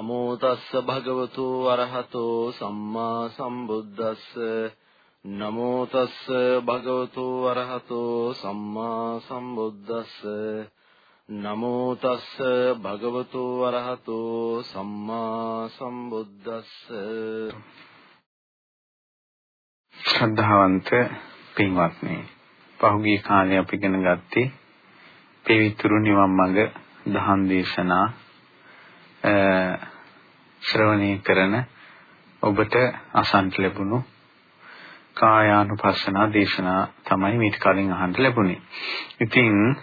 නමෝ තස්ස භගවතු අරහතෝ සම්මා සම්බුද්දස්ස. නමෝ තස්ස භගවතු අරහතෝ සම්මා සම්බුද්දස්ස. නමෝ තස්ස භගවතු අරහතෝ සම්මා සම්බුද්දස්ස. ශ්‍රද්ධාවන්ත පින්වත්නි පහුගිය කාලේ අපි ඉගෙන ගත්තේ පෙවිතුරු නිවන් මඟ දහම් දේශනා ශ්‍රවණය කරන ඔබට අසන්ට ලැබුණු කායානුපස්සනා දේශනා තමයි මේක කලින් අහන්න ලැබුණේ. ඉතින්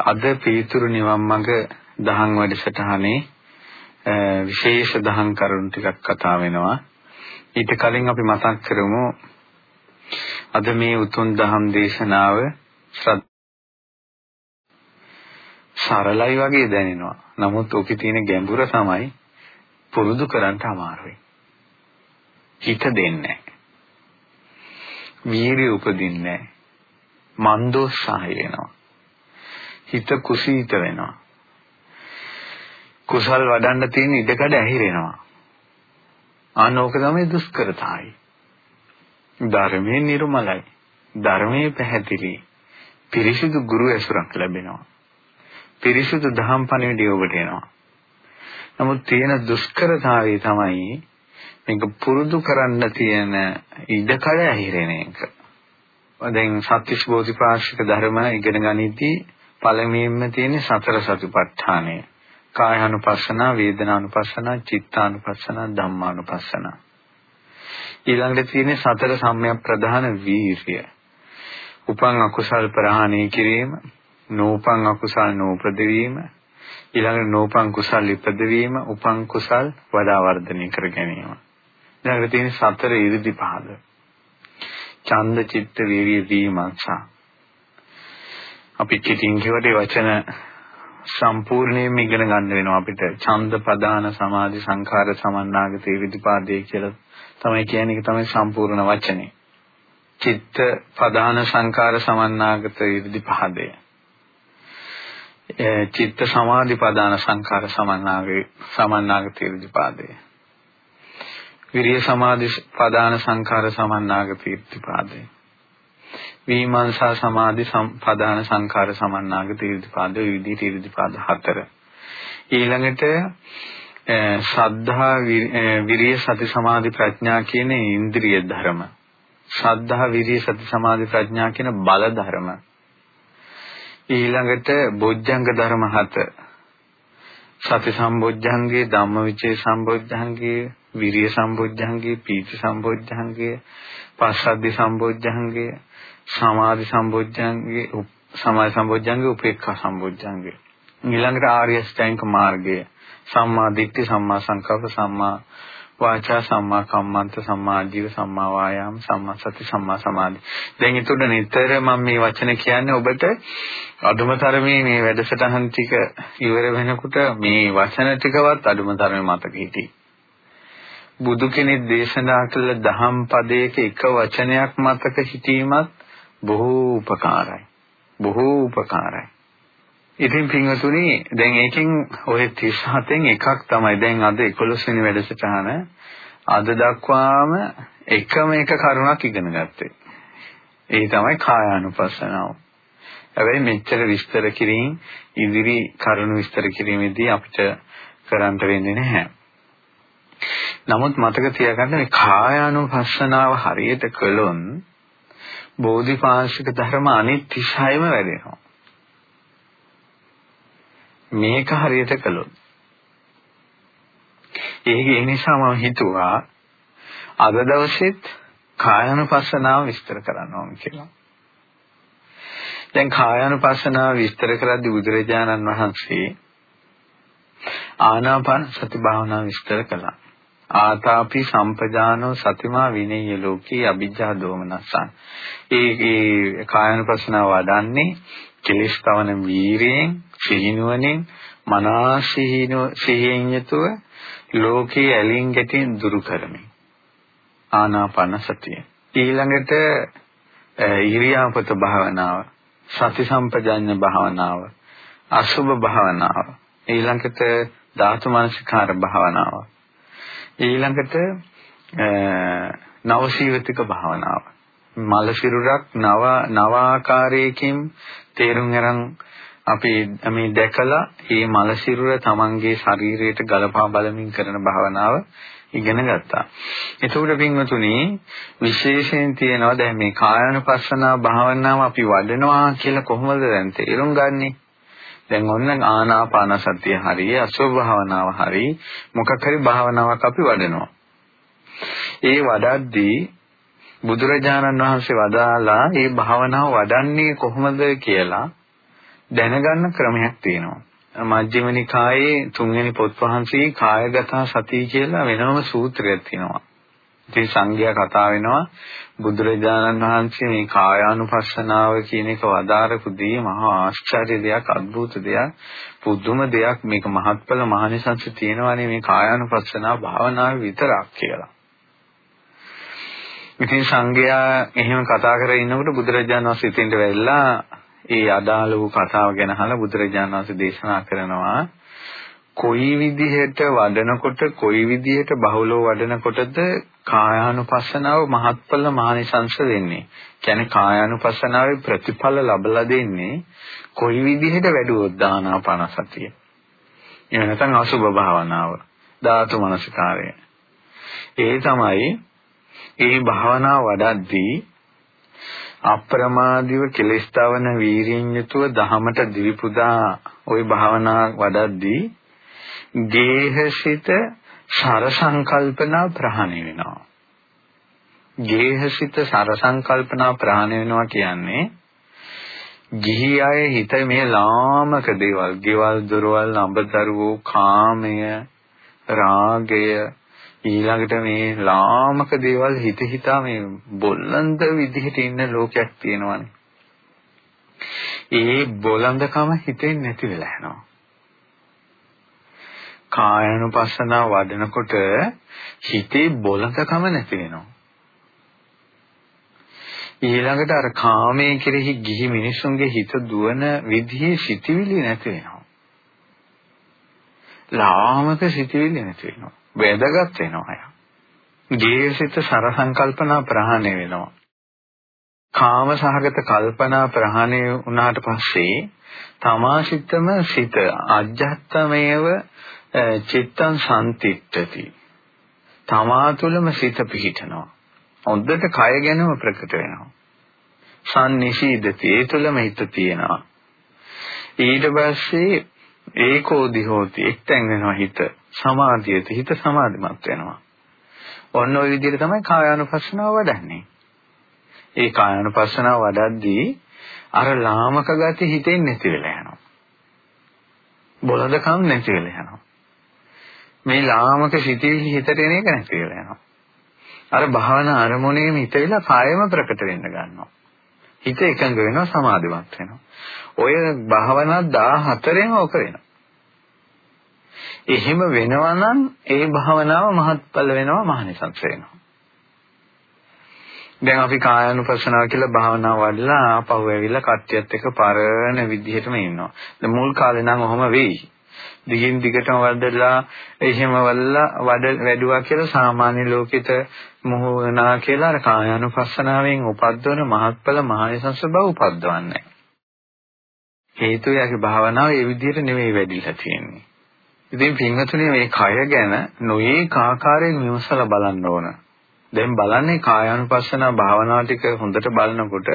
අද පීතුරු නිවන් මඟ දහම් වැඩසටහනේ විශේෂ දහම් කරුණු ටිකක් කතා වෙනවා. ඊට කලින් අපි මතක් කරමු අද මේ උතුම් දහම් දේශනාව සරලයි වගේ දැනෙනවා. නමුත් ඔකේ තියෙන ගැඹුර තමයි පුරුදු කරන්න අමාරුයි. හිත දෙන්නේ වීරිය උපදින්නේ මන්දෝත්සාහය වෙනවා. හිත කුසීත වෙනවා. කුසල් වඩන්න තියෙන ඉඩකඩ ඇහිරෙනවා. ආනෝක තමයි දුෂ්කරතාවයි. ධර්මයේ නිර්මලයි. ධර්මයේ පැහැදිලි. පිරිසිදු ගුරු ඇසුරක් ලැබෙනවා. පිරිසුදු දහම් පණිවිඩය ඔබට එනවා. නමුත් තියෙන දුෂ්කරතාවය තමයි මේක පුරුදු කරන්න තියෙන ඉඩකඩ ඇහිරෙන එක. දැන් සත්‍විස් බෝධිපාක්ෂික ධර්ම ඉගෙන ගනිද්දී පළමුවෙන්ම තියෙන සතර සතිපට්ඨානය. කායानुපස්සනා, වේදනානුපස්සනා, චිත්තානුපස්සනා, ධම්මානුපස්සනා. ඊළඟට තියෙන සතර සම්‍යක් ප්‍රධාන වීර්ය. උපං අකුසල් ප්‍රහාණය කිරීම, නෝපං අකුසල් නෝපද වීම ඊළඟට නෝපං කුසල් ඉපද වීම උපං කුසල් වඩා වර්ධනය කර ගැනීම. ඊළඟට තියෙන සතර ඉරිදි පහද. ඡන්ද චිත්ත වීර්ය දීමංසා අපි චිතින් කියවට වචන සම්පූර්ණයෙන්ම ඉගෙන ගන්න වෙනවා අපිට. ඡන්ද ප්‍රදාන සමාධි සංඛාර සමන්නාගත ඉරිදිපාදේ කියලා තමයි කියන්නේ ඒක තමයි සම්පූර්ණ වචනේ. චිත්ත ප්‍රදාන සංඛාර සමන්නාගත ඉරිදිපාදේ චිත්ත සමාධි ප්‍රදාන සංඛාර සමන්නාගේ සමන්නාගත ඉර්ධිපාදය. විරිය සමාධි ප්‍රදාන සංඛාර සමන්නාගත ඉර්ධිපාදය. විමර්ශා සමාධි ප්‍රදාන සංඛාර සමන්නාගත ඉර්ධිපාදය විවිධ ඉර්ධිපාද හතර. ඊළඟට ශ්‍රද්ධා විරිය සති සමාධි ප්‍රඥා කියන ඉන්ද්‍රිය ධර්ම. ශ්‍රද්ධා විරිය සති සමාධි ප්‍රඥා කියන බල ධර්ම. ඊළඟට බොජ්ජංග ධර්ම හත. සති සම්බොජ්ජංගේ ධම්මවිචේ සම්බොජ්ජංගේ විරිය සම්බොජ්ජංගේ පීති සම්බොජ්ජංගේ පස්සද්ධි සම්බොජ්ජංගේ සමාධි සම්බොජ්ජංගේ සමාධි සම්බොජ්ජංගේ උපේක්ඛා සම්බොජ්ජංගේ. ඊළඟට ආර්ය ශ්‍රැංක මාර්ගය. සම්මා දිට්ඨි සම්මා සංකප්ප සම්මා වාචා සම්මා කම්මන්ත සම්මා ජීව සම්මා වායාම සම්මා සති සම්මා සමාධි. දැන් ඒතකොට නිතර මම මේ වචන කියන්නේ ඔබට අදුම තරමේ මේ වැඩසටහන් ටික ඉවර වෙනකොට මේ වචන ටිකවත් අදුම තරමේ මතක හිටියේ. බුදු කෙනෙක් දේශනා කළ දහම් පදයක එක වචනයක් මතක හිටීමත් බොහෝ උපකාරයි. බොහෝ උපකාරයි. ඉතින් පින්වතුනි දැන් ඒකෙන් ඔය 37න් එකක් තමයි දැන් අද 11 වෙනි වැඩසටහන අද දක්වාම එකම එක කරුණක් ඉගෙන ගත්තේ. ඒ තමයි කායානුපස්සනාව. හැබැයි මෙච්චර විස්තර කිරීම ඉදිරි කරුණු විස්තර කිරීමේදී අපිට කරන්න වෙන්නේ නැහැ. නමුත් මතක තියාගන්න මේ කායානුපස්සනාව හරියට කළොත් බෝධිපාශික ධර්ම අනිත් 36ම වැඩෙනවා. මේක හරියට කළොත් ඒක ඒ නිසා මම හිතුවා අද දවසෙත් කායानुපස්සනාව විස්තර කරන්න ඕන කියලා. දැන් කායानुපස්සනාව විස්තර කරද්දී බුදුරජාණන් වහන්සේ ආනාපාන සති භාවනාව විස්තර කළා. ආතාපි සම්පජානෝ සතිමා විනේය ලෝකේ අභිජ්ජා දෝමනසං. ඒ ඒ කායानुපස්සනාව වඩන්නේ කෙලස් කවන වීරියෙන් සිහිනුවණින් මනසිහිනෝ සිහියෙන් යුතුව ලෝකයේ ඇලින් ගැටින් දුරු කරමි. ආනාපාන සතිය. ඊළඟට ඉරියාපත භාවනාව, සති සම්පජඤ්ඤ භාවනාව, අසුභ භාවනාව. ඊළඟට ධාතු මනසිකාර භාවනාව. ඊළඟට නවශීවිතික භාවනාව. මල සිරුරක් නව නව ආකාරයකින් තේරුම් අරන් අපි මේ දැකලා මේ මල සිරුර තමන්ගේ ශරීරයට ගලපා බලමින් කරන භාවනාව ඉගෙන ගත්තා. එතකොට පින්වතුනි විශේෂයෙන් තියෙනවා දැන් මේ කායानुපස්සනා භාවනාව අපි වඩනවා කියලා කොහොමද දැන් තේරුම් ගන්නේ? දැන් ඔන්න ආනාපාන සතිය හරිය අසුභ භාවනාව හරි මොකක් හරි භාවනාවක් අපි වඩනවා. ඒ වඩද්දී බුදුරජාණන් වහන්සේ වදාලා මේ භාවනාව වඩන්නේ කොහොමද කියලා දැනගන්න ක්‍රමයක් තියෙනවා. මජ්ක්‍ධිම නිකායේ තුන්වෙනි පොත් වහන්සේ කායගත සතිය කියලා වෙනම සූත්‍රයක් තියෙනවා. ඉතින් සංඝයා කතා වෙනවා බුදුරජාණන් වහන්සේ මේ කායානුපස්සනාව කියන එක වදාරපු දී මහා ආශ්චර්ය දෙයක් අద్భుත දෙයක් පුදුම දෙයක් මේක මහත්ඵල මහනිසංස තියෙනවානේ මේ කායානුපස්සනාව භාවනාවේ විතරක් කියලා. ඉතින් සංඝයා එහෙම කතා කරගෙන ඉන්නකොට බුදුරජාණන් වහන්සේ ඉතින්ට වෙලා ඒ අදාළ වූ කතාව ගැන අහලා බුදුරජාණන් වහන්සේ දේශනා කරනවා කොයි විදිහට වඩනකොට කොයි විදිහට බහුලව වඩනකොටද කායානුපස්සනාව මහත්ඵල මහනිසංස දෙන්නේ. කියන්නේ කායානුපස්සනාවේ ප්‍රතිඵල ලබලා දෙන්නේ කොයි විදිහට වැඩුවොත් දානාපාන සතිය. එහෙම නැත්නම් අසුභ භාවනාව, ධාතු මනසිකාරය. ඒ තමයි ඒ භාවනාව වඩද්දී අප්‍රමාදීව කෙලස්තාවන වීරියෙන් යුතුව දහමට දිවිපුදා ওই භාවනා වඩද්දී ගේහසිත සර සංකල්පනා ප්‍රහාණය වෙනවා. ගේහසිත සර සංකල්පනා ප්‍රහාණය වෙනවා කියන්නේ ගිහි අය හිත මේ ලාමක දේවල්, ගෙවල් දොරවල්, අඹදරුවෝ, කාමය, රාගය, ඊළඟට මේ ලාමක දේවල් හිත හිතා මේ බොල්ලන්ද විදිහට ඉන්න ලෝකයක් තියෙනවානේ. ඒ බොළඳකම හිතෙන් නැති වෙලා යනවා. කායනුපස්සනා වඩනකොට හිතේ බොළඳකම නැති වෙනවා. ඊළඟට අර කාමයේ කෙරෙහි ගිහි මිනිසුන්ගේ හිත දුවන විදිහේ සිටිවිලි නැති වෙනවා. ලාමක සිටිවිලි නැති වෙනවා. වැදගත් වෙනවා. ජීවිත සර සංකල්පනා ප්‍රහාණය වෙනවා. කාම සහගත කල්පනා ප්‍රහාණය වුණාට පස්සේ තමාසිතම සිත අජ්ජත්තමේව චිත්තං සම්තිට්ඨති. තමා තුළම සිත පිහිටනවා. හොඳට කය ගැනම ප්‍රකට වෙනවා. සම්නිශීදති ඒ තුළම හිත තියෙනවා. ඊට පස්සේ ඒකෝදි හෝති එක්තෙන් වෙනවා හිත සමාධියට හිත සමාධිමත් වෙනවා. ඔන්න ඔය විදිහට තමයි කායානුපස්සනාව වඩන්නේ. ඒ කායානුපස්සනාව වඩද්දී අර ලාමක ගති හිතෙන් නැති වෙලා යනවා. බොළඳකම් නැති වෙලා යනවා. මේ ලාමක සිටිවිලි හිතට එන එක නැති වෙලා යනවා. අර භාවනා අරමුණේම හිත වෙලා කායම ප්‍රකට වෙන්න ගන්නවා. හිත එකඟ වෙනවා සමාධිමත් වෙනවා. ඔය භාවනා 14ෙම ඔක වෙනවා. එහෙම වෙනවා නම් ඒ භාවනාව මහත්ඵල වෙනවා මහනිසංස වෙනවා. දැන් අපි කායानुපස්සනාව කියලා භාවනාව වඩලා ආපහු ඇවිල්ලා කට්ටියත් එක්ක පරණ විදිහටම ඉන්නවා. දැන් මුල් කාලේ නම් ඔහොම වෙයි. දිගින් දිගටම වඩලා එහෙම වල්ලා වඩ වැඩුවා කියලා සාමාන්‍ය ලෝකෙට මොහු වෙනා කියලා අර කායानुපස්සනාවෙන් උපද්දවන මහත්ඵල මහනිසංස බව උපද්දවන්නේ. හේතුව යගේ භාවනාව ඒ විදිහට නෙවෙයි වැඩිලා තියෙන්නේ. ඉතින් පින්වතුනි මේ කය ගැන නොයේක ආකාරයෙන් විමසලා බලන්න ඕන. දැන් බලන්නේ කායානුපස්සන භාවනාව ටික හොඳට බලනකොට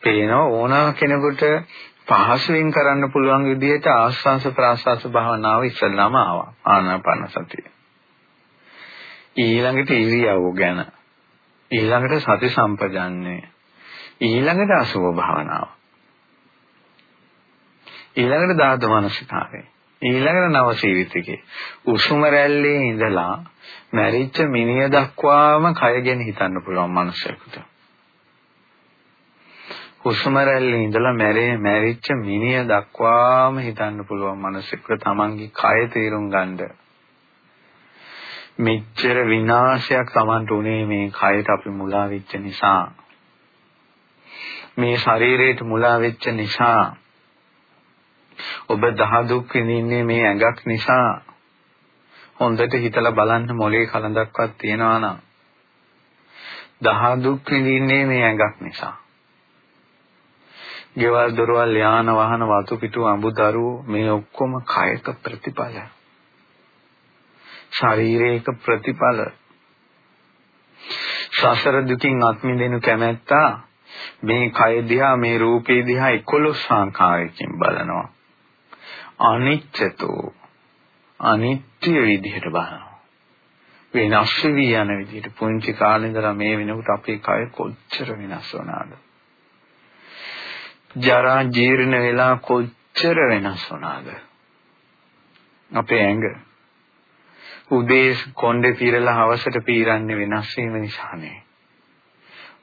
පේනවා ඕනම කෙනෙකුට පහසුවෙන් කරන්න පුළුවන් විදිහට ආස්වාංශ ප්‍රාස්වාස භාවනාව ඉස්සල්ලාම ආවා. ආනාපාන සතිය. ඊළඟට ඉරියව් ගැන ඊළඟට සති සම්පජන්ණය ඊළඟට අසුභ භාවනාව ඊළඟට ධාතු මනසිකාරය. ඊළඟට නව ජීවිතකේ. උසුම රැල්ලේ ඉඳලා මැරිච්ච මිනිය දක්වාම කය ගැන හිතන්න පුළුවන් මනුස්සයෙකුට. හුස්ම රැල්ලේ ඉඳලා මැරේ මැරිච්ච මිනිය දක්වාම හිතන්න පුළුවන් මනුස්සයෙකුට තමන්ගේ කය තේරුම් ගන්නද මෙච්චර විනාශයක් Tamanට උනේ මේ කයට අපි මුලා වෙච්ච නිසා මේ ශරීරයට මුලා වෙච්ච නිසා ඔබ දහ දුක් විඳින්නේ මේ ඇඟක් නිසා හොඳට හිතලා බලන්න මොලේ කලඳක්වත් තියනවා නම් දහ දුක් විඳින්නේ මේ ඇඟක් නිසා. ගෙවල් දොරවල් යාන වාහන වතු පිටු අඹදරුවෝ මේ ඔක්කොම කායක ප්‍රතිඵල. ශාරීරික ප්‍රතිඵල. සසර දුකින් අත් මිදෙනු කැමැත්තා මේ කය දිහා මේ රූපේ දිහා 11 ආකාරයකින් බලනවා. අනිච්චතෝ අනිත්‍ය විදිහට බලනවා. වෙනස් වී යන විදිහට පුංචි කාලේ ඉඳලා මේ වෙනකොට අපේ කය කොච්චර වෙනස් වුණාද? ජරා ජීර්ණ වෙලා කොච්චර වෙනස් වුණාද? අපේ ඇඟ උදේ කොණ්ඩේ පීරලා හවසට පීරන්නේ වෙනස් වීම නිසානේ.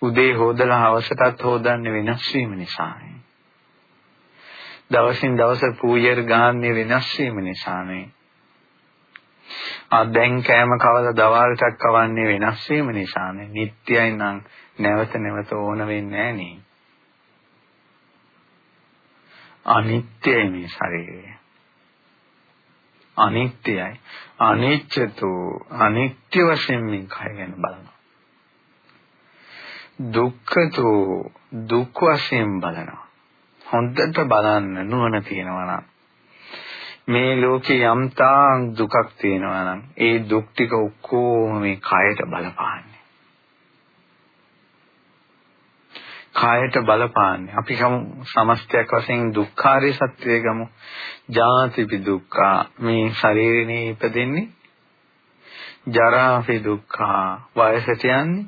උදේ හොදලා හවසටත් හොදන්නේ වෙනස් වීම නිසානේ. දවසින් දවස පූජර් ගාන්නේ වෙනස් වීම නිසානේ. ආ දැන් කෑම කවලා දවල්ටත් කවන්නේ වෙනස් වීම නිසානේ. නිට්ටයයි නම් නැවත නැවත ඕන වෙන්නේ නැහැ අනිත්‍යයි මේ ශරීරය. අනිත්‍යයි. අනිච්චතෝ අනිත්‍ය වශයෙන් මේ කය ගැන බලනවා. දුක්ඛතෝ දුක් වශයෙන් බලනවා. හොඳට බලන්න නුවණ තියෙනවා නම් මේ ලෝකේ යම්තා දුකක් තියෙනවා නම් ඒ දුක් ටික ඔක්කොම මේ කයට බලපාන්නේ. කායට බලපාන්නේ. අපි ගමු සමස්තයක් වශයෙන් දුක්ඛාරය සත්‍යය ගමු. ජාතිපි දුක්ඛ මේ ශරීරේ ඉපදෙන්නේ. ජරාපි දුක්ඛ වයසට යන්නේ.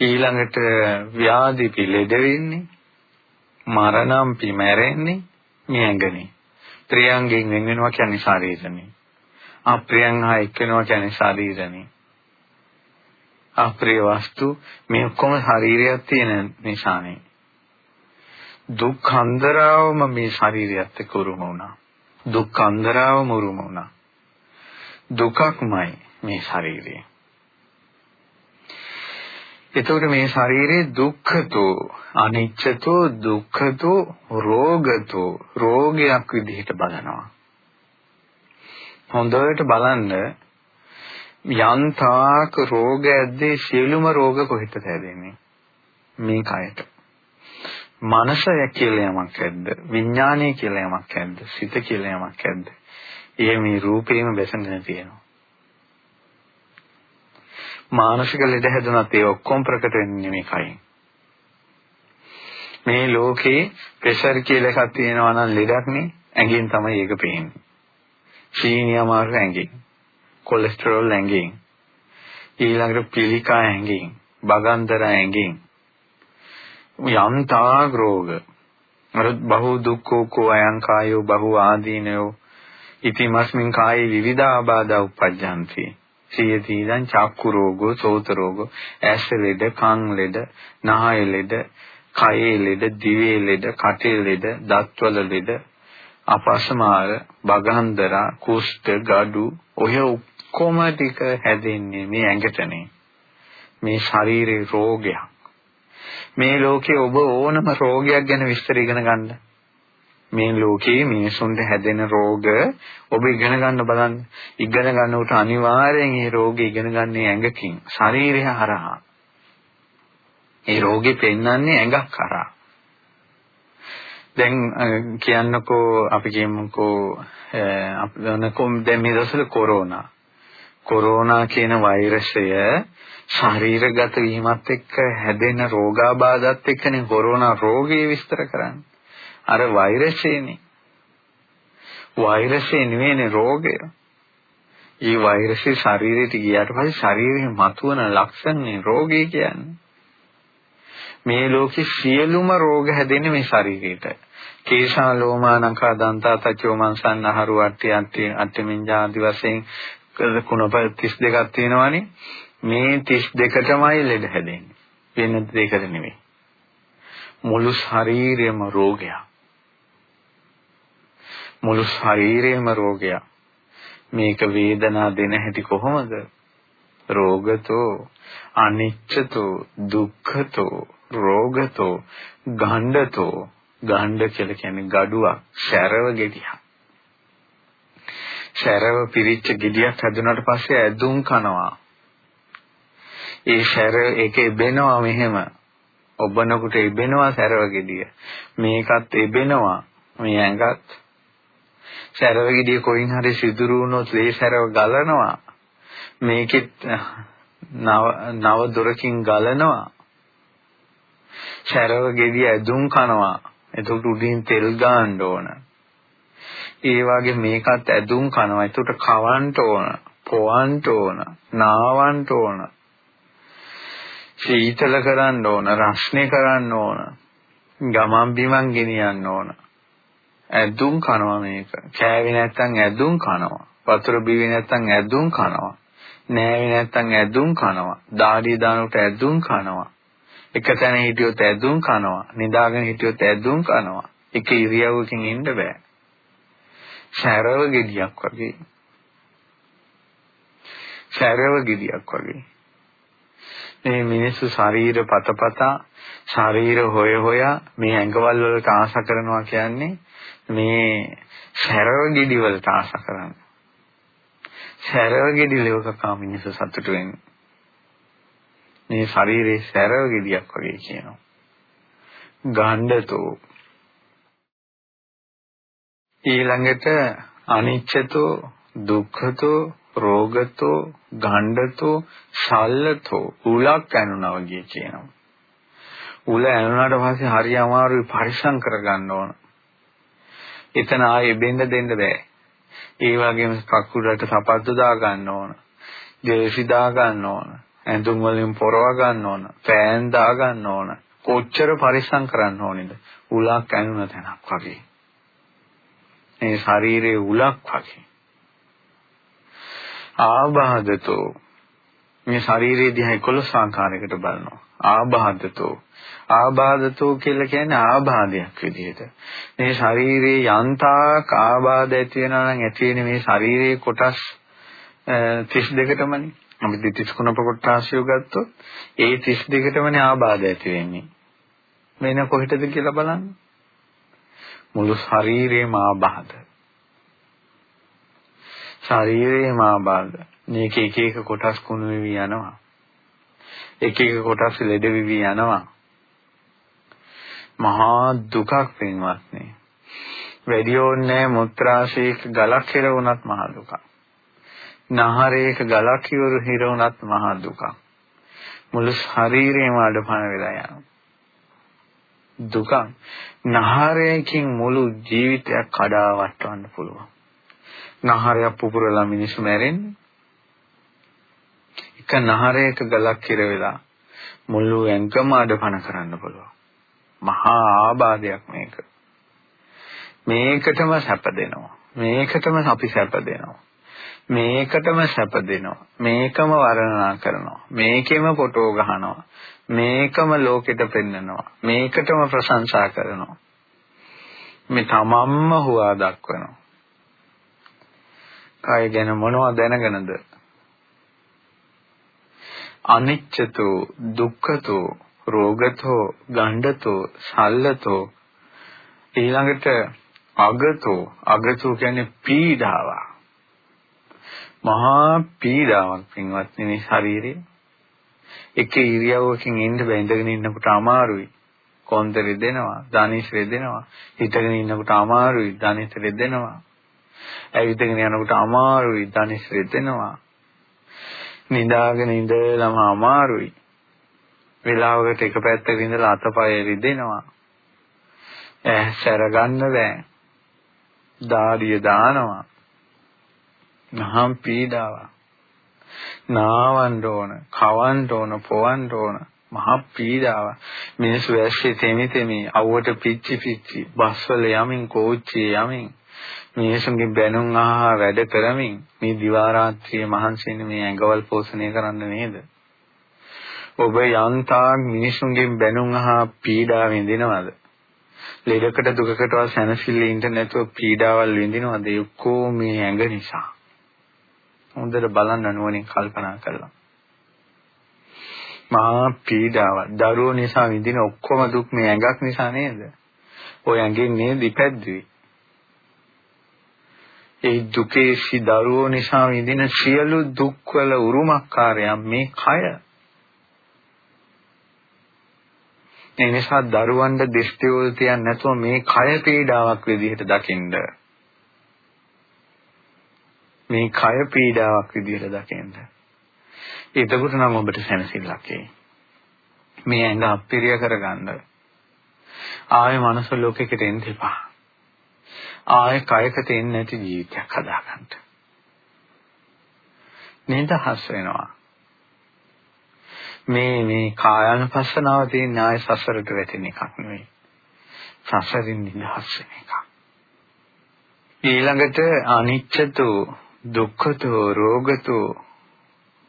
ඊළඟට ව්‍යාධිපි ලෙඩ වෙන්නේ. මරණම්පි මැරෙන්නේ මේ ඇඟනේ. ත්‍රියංගෙන් වෙන වෙනවා කියන්නේ ශරීරනේ. අප්‍රියං හා එක් වෙනවා කියන්නේ ශරීරනේ. අප්‍රිය වස්තු මේ ඔක්කොම ශරීරයක් තියෙන නිසානේ. දුක් අන්දරාවම මේ ශරීරයත් එක්ක උරුම වුණා. දුක් අන්දරාවම උරුම වුණා. දුකක්මයි මේ ශරීරය. එතකොට මේ ශරීරේ දුක්ඛතෝ අනිච්චතෝ දුක්ඛතෝ රෝගතෝ රෝගයක් විදිහට බලනවා. හොඳට බලන්න යන්තාක රෝග ඇද්දේ සියලුම රෝග කොහෙටද හැදෙන්නේ? මේ කයට. මනසය කියලා යමක් ඇද්ද? විඥානය කියලා යමක් ඇද්ද? සිත කියලා යමක් ඇද්ද? ඒ මේ රූපේම බැසගෙන තියෙනවා. මානසික ලෙඩ හැදුනත් ඒ ඔක්කොම ප්‍රකට වෙන්නේ මේ කයින්. මේ ලෝකේ ප්‍රෙෂර් කියලා එකක් තියෙනවා නම් ලෙඩක් නේ ඇඟෙන් තමයි ඒක පේන්නේ. සීනිය මාර්ග ඇඟෙන්. කොලෙස්ටරෝල් ඇඟෙන් ඊළඟට පිළිකා ඇඟෙන් බගන්දර ඇඟෙන් යම් තාග රෝග අර බහු දුක්ඛෝ අයං කායෝ බහු ආදීනයෝ ඉතිමස්මින් කායේ විවිධාබාධා උපජ්ජන්ති සියතිදන් චක්කු රෝගෝ සෝත රෝගෝ ඇස් ලෙඩ කන් ලෙඩ නහය ලෙඩ කයේ ලෙඩ දිවේ ලෙඩ කටේ ලෙඩ දත්වල ලෙඩ අපස්මාර බගන්දරා කුෂ්ඨ gadu ඔය ඔක්කොම ටික හැදෙන්නේ මේ ඇඟටනේ. මේ ශරීරේ රෝගයක්. මේ ලෝකේ ඔබ ඕනම රෝගයක් ගැන විස්තර ඉගෙන ගන්න. මේ ලෝකේ මිනිසුන්ට හැදෙන රෝග ඔබ ඉගෙන ගන්න බලන්න. ඉගෙන ගන්නකොට අනිවාර්යෙන් මේ රෝගේ ඉගෙන ගන්නේ ඇඟකින්, ශරීරය හරහා. ඒ රෝගේ පෙන්වන්නේ ඇඟක් හරහා. දැන් කියන්නකෝ අපි කියමුකෝ අපි දැන් මේ දවස්වල කොරෝනා කොරෝනා කියන වෛරසය ශරීරගත වීමත් එක්ක හැදෙන රෝගාබාධත් එක්කනේ කොරෝනා රෝගය විස්තර කරන්නේ. අර වෛරසයනේ. වෛරසය නෙවෙයිනේ රෝගය. ඒ වෛරසය ශරීරයට ගියාට පස්සේ ශරීරයේ මතුවන ලක්ෂණනේ රෝගය කියන්නේ. මේ ලෝකේ සියලුම රෝග හැදෙන්නේ මේ ශරීරයට. කේශා ලෝමා නඛා දන්තා තචෝ මංසන්න හරු අට්ටි අට්ටි අට්ටිමින්ජා ආදි වශයෙන් කුණප 32ක් තියෙනවානේ. මේ 32ටමයි ලෙඩ හැදෙන්නේ. වෙන දෙයකට නෙමෙයි. මුළු ශරීරයම රෝගයක්. මුළු ශරීරයම රෝගයක්. මේක වේදනා දෙන හැටි කොහොමද? රෝගතෝ අනිච්චතෝ දුක්ඛතෝ රෝගතෝ ගණ්ඩතෝ ගණ්ඩ කියලා කියන්නේ gaduwak, සැරව ගෙඩියක්. සැරව පිරිච්ච ගෙඩියක් හැදුනට පස්සේ ඇදුම් කනවා. ඒ සැර ඒකේ බෙනවා මෙහෙම. ඔබනකොට ඉබෙනවා සැරව ගෙඩිය. මේකත් ඉබෙනවා. මේ ඇඟත් සැරව ගෙඩිය කොයින් හරි සිදුරු වුණොත් ඒ සැරව ගලනවා. මේකෙත් නව නව දොරකින් ගලනවා. සැරව ගෙඩිය ඇදුම් කනවා. එතකොට උඩින් තෙල් ගන්න ඕන. ඒ වගේ මේකත් ඇදුම් කනවා. එතකොට කවන්න ඕන, පොවන්න ඕන, නාවන්න ඕන. සීතල කරන්න ඕන, රස්නේ කරන්න ඕන. ගමන් බිමන් ගෙනියන්න ඕන. ඇදුම් කනවා මේක. කෑවේ නැත්තම් ඇදුම් කනවා. වතුර බිවි නැත්තම් ඇදුම් කනවා. නෑවේ නැත්තම් ඇදුම් කනවා. දාඩිය දානකොට ඇදුම් කනවා. එක තැන හිටියොත් ඇදුම් කනවා. නිදාගෙන හිටියොත් ඇදුම් කනවා. එක ඉරියව්වකින් ඉන්න බෑ. ශරව ගෙඩියක් වගේ. ශරව ගෙඩියක් වගේ. මේ මිනිස්සු ශරීර පතපතා ශරීර හොය හොයා මේ ඇඟවල් වලට ආශ කරනවා කියන්නේ මේ ශරව ගෙඩි වලට ආශ කරන්නේ. ශරව ගෙඩි ලෝකකා මිනිස්සු සතුටු වෙන්නේ. මේ ශරීරේ ශරව ගෙඩියක් වගේ කියනවා. ගණ්ඩතෝ ඊළඟට අනිච්චතෝ දුක්ඛතෝ රෝගතෝ ගණ්ඩතෝ ශල්ලතෝ උලක් ඇනුනා වගේ කියනවා. උල ඇනුනාට පස්සේ හරි අමාරුයි පරිස්සම් කරගන්න ඕන. එතන ආයේ බෙන්න දෙන්න බෑ. ඒ වගේම කකුලට සපත්තු දා ගන්න ඕන. දේශි දා ගන්න ඕන. ඇඳුම් වලින් පොරව ගන්න ඕන. පෑන් දා ගන්න ඕන. කොච්චර පරිස්සම් කරන්න ඕනේද? උලක් ඇනුන තැනක් වගේ. මේ ශරීරයේ උලක් වගේ. ආබාධතෝ මේ ශරීරයේ දිහා 11 ආකාරයකට බලනවා. ආබාධතෝ ආබාධතෝ කියලා කියන්නේ ආබාධයක් විදිහට. මේ ශරීරයේ යන්තාක් ආබාධ ඇති වෙනවා නම් ඇති වෙන්නේ මේ ශරීරයේ කොටස් 32කටමනේ. අපි දෙතිස් කුණප කොටාසියෝ ගත්තොත් ඒ 32කටමනේ ආබාධ ඇති වෙන්නේ. වෙන කොහෙටද කියලා බලන්න. මුළු ශරීරේම ආබාධ. ශරීරේම ආබාධ. මේක එක එක කොටස් කුණු වෙවි යනවා. එක එක කොටස් ලෙඩ වෙවි යනවා. මහා දුකක් වෙනවත්නේ. වැඩි ඕනේ මුත්‍රාශීක ගලක් හිර වුණත් මහා දුකක්. නහරයක ගලක් ඉවරු හිර වුණත් මහා දුකක්. මුළු ශරීරේම අඩපණ වෙලා යනවා. දුකක්. නහරයකින් මුළු ජීවිතයක් කඩා වටවන්න පුළුවන්. නහරයක් පුපුරලා මිනිස්සු මැරෙන්නේ. එක නහරයක ගලක් ඉර වෙලා මුළු ඇඟම අඩපණ කරන්න පුළුවන්. මහා ආබාධයක් මේක. මේකටම සැප දෙනවා. මේකටම අපි සැප දෙනවා. මේකටම සැප දෙනවා. මේකම වර්ණනා කරනවා. මේකෙම ෆොටෝ ගහනවා. මේකම ලෝකෙට පෙන්නනවා. මේකටම ප්‍රශංසා කරනවා. මේ තමන්ම හුවා දක්වනවා. කය ගැන මොනවද දැනගෙනද? අනිච්චතෝ දුක්ඛතෝ රෝගතෝ ගණ්ඩතෝ සල්ලතෝ ඊළඟට අගතෝ. අගතෝ කියන්නේ පීඩාවක්. මහා පීඩාවක් පින්වත්නි මේ ශරීරේ එක ඉරියව්වකින් ඉන්න බෑ ඉඳගෙන ඉන්නකොට අමාරුයි. කොන්ද රෙදෙනවා ධනිස් රෙදෙනවා. හිටගෙන ඉන්නකොට අමාරුයි ධනිස් රෙදෙනවා. ඇවිදගෙන යනකොට අමාරුයි ධනිස් රෙදෙනවා. නිදාගෙන ඉඳලම අමාරුයි. වෙලාවකට එක පැත්තක ඉඳලා අතපය රිදෙනවා ඈ සැර ගන්න බෑ දාඩිය දානවා මහම් පීඩාවක් නාවන්න ඕන, කවන්න ඕන, පොවන්න ඕන. මහා පීඩාව. මිනිස්සු ඇස්සේ තෙමි තෙමි අවුවට පිච්චි පිච්චි බස්වල යමින් කෝච්චියේ යමින් මිනිසුන්ගේ බැනුම් අහා වැඩ කරමින් මේ දිවා රාත්‍රියේ මහන්සියෙන් මේ ඇඟවල් පෝෂණය කරන්න නේද? ඔබ යන්තාක් මිනිසුන්ගේ බැනුම් අහා පීඩා විඳිනවද? ලෙඩකට දුකකටවත් සැනසෙල්ල ඉන්න නැතුව පීඩාවල් විඳිනවද? ඒ ඔක්කොම මේ ඇඟ නිසා. හොඳට බලන්න නුවණින් කල්පනා කරලා. මහා පීඩාව දරුවෝ නිසා විඳින ඔක්කොම දුක් මේ ඇඟක් නිසා නේද? ඔය ඇඟෙන් නේද ඉපැද්දුවේ. ඒ දුකේසි දරුවෝ නිසා විඳින සියලු දුක්වල උරුමකාරයන් මේ කය. ඒ නිසා දරුවන්ට දිෂ්ටිවල තියන්නේ නැතුව මේ කය පීඩාවක් විදිහට දකින්න. මේ කය පීඩාවක් විදිහට දකින්න. එතකොට නම් ඔබට සැනසෙල්ලක් එයි. මේ ඇඟ අප්පිරිය කරගන්න. ආයේ මනස ලෝකෙකට එන්න එපා. ආයේ කයකට එන්නේ නැති ජීවිතයක් හදාගන්න. නිදහස් වෙනවා. මේ මේ කායानुපස්සනාව තියෙන ආයේ සසරට වැටෙන එකක් නෙවෙයි. සසරින් නිදහස් වෙන එකක්. ඊළඟට අනිච්චතු දුක්ඛතෝ රෝගතෝ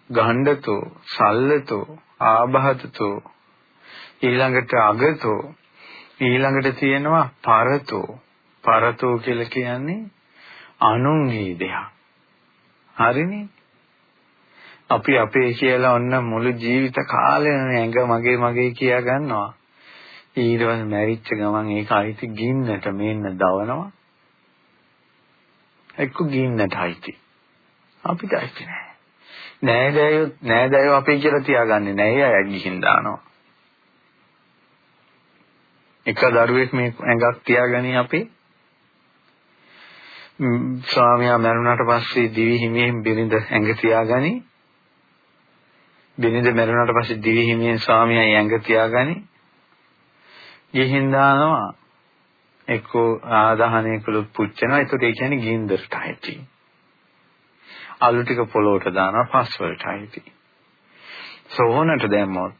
ගණ්ඩතෝ සල්ලතෝ ආබහතතෝ ඊළඟට අගතෝ ඊළඟට තියෙනවා පරතෝ පරතෝ කියලා කියන්නේ අනුන්ගේ දෙයක්. හරිනේ? අපි අපේ කියලා ඔන්න මුළු ජීවිත කාලෙම ඇඟ මගේ මගේ කියා ගන්නවා. ඊට පස්සේ මැරිච්ච ගමන් ඒක අයිති ගින්නට මෙන්න දවනවා. එක්ක ගින්නට අයිති. අපිට අයිති නෑ. නෑදෑයෝ නෑදෑයෝ අපේ කියලා තියාගන්නේ නෑ. ඒ අය ගිහින් දානවා. එක දරුවෙක් මේ ඇඟක් තියාගනි අපේ ස්වාමියා මරුණාට පස්සේ දිවි හිමියෙන් බිරිඳ ඇඟ තියාගනි. බිරිඳ මරුණාට පස්සේ දිවි හිමියෙන් ස්වාමියා ඇඟ තියාගනි. ගිහින් දානවා එක්කෝ ආදාහනය කළොත් පුච්චනවා. ඒකට ඒ කියන්නේ ගින්දරට ඇති. අලු ටික පොළොවට දානවා පස් වලට ඇති. සෝනට දැම්මොත්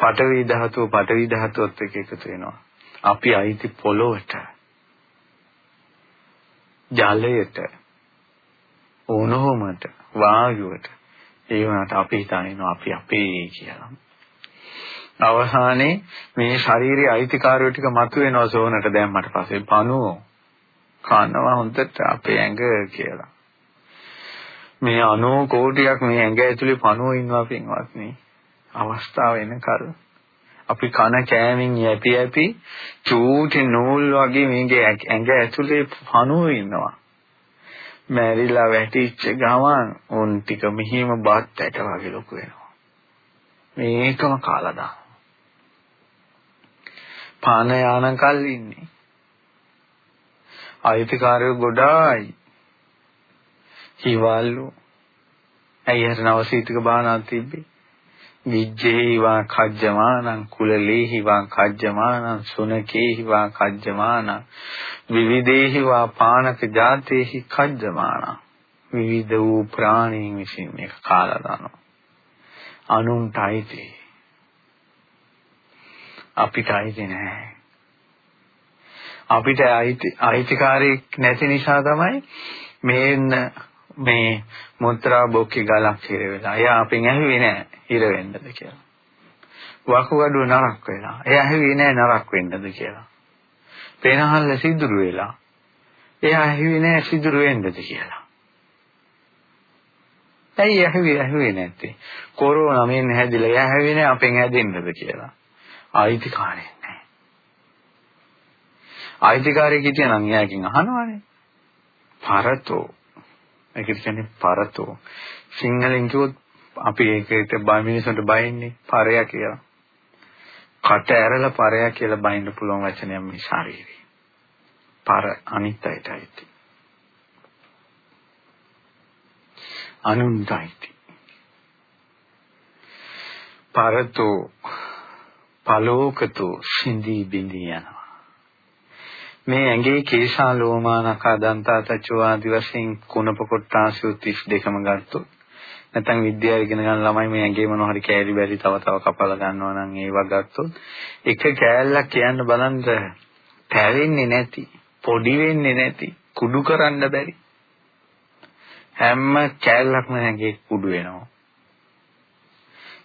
පටවි ධාතුව පටවි ධාතුවත් එක්ක එකතු වෙනවා. අපි අයිති පොළොවට ජලයට ඕනෝමට වායුවට ඒ වුණාට අපි හිතනවා අපි අපේ කියලා. අවසානයේ මේ ශාරීරික අයිතිකාරයෝ ටික මතුවෙනවා සෝනට දැම්මට පස්සේ පණුව කනවා හොඳට අපේ ඇඟ කියලා. මේ 90 කෝටියක් මේ ඇඟ ඇතුලේ පණුව ඉන්නවා පින්වත්නි. අවස්ථාව එනකල් අපි කන කෑමින් යැපි යැපි චූටි නූල් වගේ මේකේ ඇඟ ඇතුලේ පණුව ඉන්නවා. මැරිලා වැටිච්ච ගමන් උන් ටික මෙහිම බත් ඇට වගේ ලොකු වෙනවා. මේකම කාලා දානවා. පාන යාන කල් ඉන්නේ. අයිතිකාරයෝ ගොඩායි. හිවල්ලු. ඇයි හර නවසීතික බානාවක් තිබ්බේ? විජ්ජේහි වා කජ්ජමානං කුලලේහි වා කජ්ජමානං සුනකේහි වා කජ්ජමානං විවිධේහි වා පානක ජාතේහි කජ්ජමානං විවිධ වූ ප්‍රාණීන් විසින් මේක කාලා දානවා අනුන්ටයිති අපිටයිති නෑ අපිට අයිතිකාරයෙක් නැති නිසා තමයි මේන්න මේ මුත්‍රා බොක්කේ ගලක් හිර වෙලා. එයා අපෙන් ඇහුවේ නෑ හිර වෙන්නද කියලා. වකුගඩුව නරක් වෙලා. එයා ඇහුවේ නෑ නරක් වෙන්නද කියලා. පේනහල්ල සිදුරු වෙලා. එයා ඇහුවේ නෑ සිදුරු වෙන්නද කියලා. ඇයි ඇහුවේ ඇහුවේ නැත්තේ? කොරෝනා මෙන්න හැදිලා එයා ඇහුවේ නෑ අපෙන් හැදෙන්නද කියලා. අයිතිකාරයෙක් නෑ. අයිතිකාරයෙක් හිටියනම් එයාකින් අහනවනේ. පරතෝ ඒකට කියන්නේ පරතෝ. සිංහලෙන් කිව්වොත් අපි ඒකට බය මිනිසුන්ට බයින්නේ පරයා කියලා. කට ඇරලා පරයා කියලා බයින්න පුළුවන් වචනයක් මේ ශාරීරික. පර අනිත්‍යයටයි. අනුන්ටයි. පරතෝ පලෝකතෝ සිඳී බිඳී යනවා. මේ ඇඟේ කේශා ලෝමානකා දන්තා තචෝ ආදි වශයෙන් කුණප කොටාසු 32ම ගත්තොත් නැත්නම් විද්‍යාව ඉගෙන ගන්න ළමයි මේ ඇඟේ මොන හරි කෑලි බැරි තව තව කපලා ගන්නවා නම් ඒවා ගත්තොත් එක කෑල්ලක් කියන්න බලන්න පැවෙන්නේ නැති පොඩි වෙන්නේ නැති කුඩු කරන්න බැරි හැම කෑල්ලක්ම ඇඟේ කුඩු වෙනවා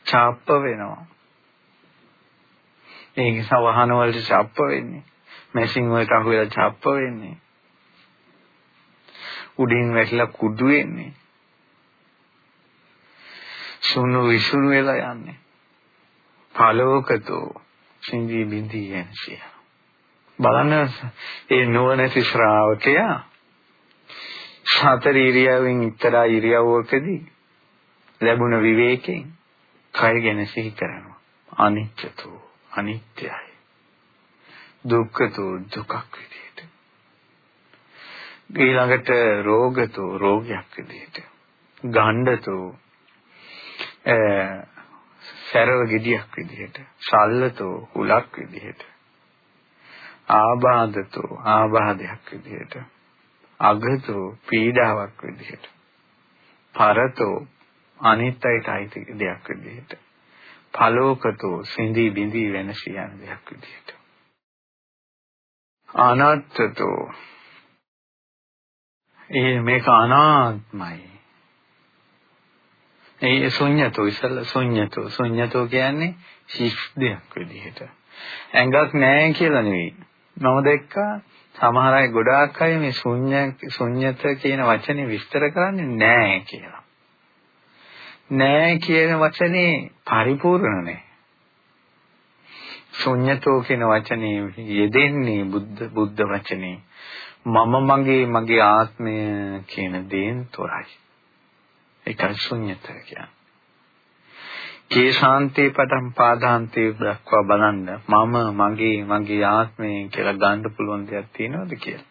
ඡාප්ප වෙනවා ඒ නිසා වහන වලට ඡාප්ප වෙන්නේ මැෂින් වලට අහු වෙලා ڇප්ප වෙන්නේ. උඩින් වැටිලා කුඩු වෙන්නේ. සුණු විසුණු වෙලා යන්නේ. පලෝකතෝ සින්දී බින්දී යන්නේ. බලන්න ඒ නුවණැති ශ්‍රාවකයා සතර ඉරියව්වෙන් එක්තරා ඉරියව්වකදී ලැබුණ විවේකයෙන් කය ගැන සිහි කරනවා. අනිත්‍යතෝ අනිත්‍යයි. දුක්ඛතෝ දුකක් විදියට. ඊළඟට රෝගතෝ රෝගයක් විදියට. ගණ්ඩතෝ සැරව ගෙඩියක් විදිහට ශල්ලතෝ හුලක් විදිහට ආබාධතෝ ආබාධයක් විදිහට අගතෝ පීඩාවක් විදිහට පරතෝ අනිත්‍යයට අයිති දෙයක් විදිහට පලෝකතෝ සිඳී බිඳී වෙනස යන දෙයක් විදිහට. අනාත්තතෝ ඒ මේක අනාත්මයි. ඒ ශුන්‍යතෝ ඉස්සල්ල ශුන්‍යතෝ ශුන්‍යතෝ කියන්නේ හිස් දෙයක් විදිහට. ඇඟක් නැහැ කියලා නෙවෙයි. මම දැක්කා සමහර අය ගොඩාක් අය මේ ශුන්‍ය ශුන්‍යත කියන වචනේ විස්තර කරන්නේ නැහැ කියලා. නැහැ කියන වචනේ පරිපූර්ණ නැහැ. ශුන්‍යතෝ කියන වචනේ යෙදෙන්නේ බුද්ධ බුද්ධ වචනේ මම මගේ මගේ ආත්මය කියන දේෙන් තොරයි. ඒකයි ශුන්්‍යතය කියන්නේ. කේශාන්තේ පටන් පාදාන්තේ දක්වා බලන්න මම මගේ මගේ ආත්මය කියලා ගන්න පුළුවන් දෙයක් තියෙනවද කියලා.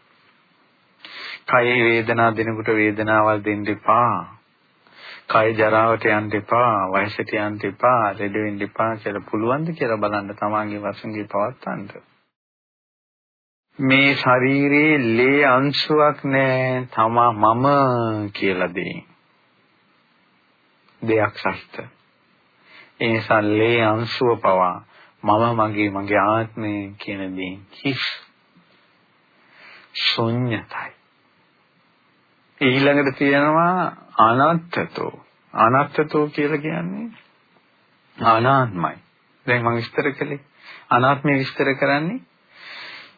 කයේ වේදනා දෙනකොට වේදනාවල් දෙන්න එපා. කය ජරාවට යන්න එපා, වයසට යන්න එපා, ලෙඩ වෙන්න එපා කියලා පුළුවන්ද කියලා බලන්න තමන්ගේ වසඟේ පවත්තන්න. මේ ශරීරයේ ලේ අංශුවක් නෑ තමා මම කියලා දෙයින්. දෙයක් සහිත. ඒ නිසා ලේ අංශුව පවා මම මගේ මගේ ආත්මය කියන දේ හිස් ශුන්‍යතයි. ඊළඟට තියෙනවා අනත්තතෝ. අනත්තතෝ කියලා කියන්නේ අනාත්මයි. දැන් මම විස්තර කළේ අනාත්මය විස්තර කරන්නේ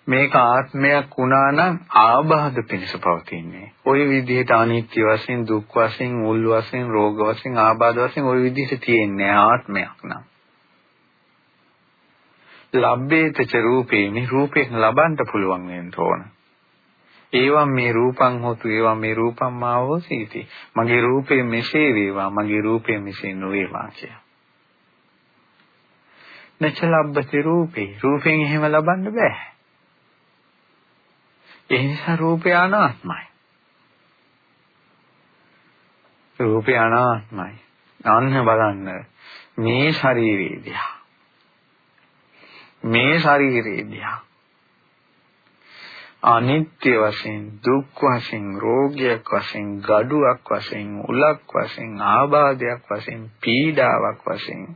මේක ආත්මයක් වුණා නම් ආබාධ පිණිස පවතින්නේ. ওই විදිහට අනිත්‍ය වශයෙන්, දුක් වශයෙන්, මුල් වශයෙන්, රෝග වශයෙන්, ආබාධ වශයෙන් ওই විදිහට තියෙන්නේ ආත්මයක් නම්. ලබ්බේතච රූපේ මේ රූපයෙන් ලබන්න පුළුවන් වෙන්න ඕන. ඒවම් මේ රූපං හොතු ඒවම් මේ රූපං මාවෝ සීති. මගේ රූපේ මෙසේ වේවා, මගේ රූපේ මෙසේ නොවේවා කිය. නච ලබ්බති රූපේ රූපයෙන් එහෙම ලබන්න බෑ. ඒ නිසා රූපය අනාත්මයි. රූපය අනාත්මයි. අන්න බලන්න මේ ශරීරය දිහා. මේ ශරීරය දිහා. අනිත්‍ය වශයෙන් දුක් වශයෙන් රෝගයක් වශයෙන් gaduwak වශයෙන් උලක් වශයෙන් ආබාධයක් වශයෙන් පීඩාවක් වශයෙන්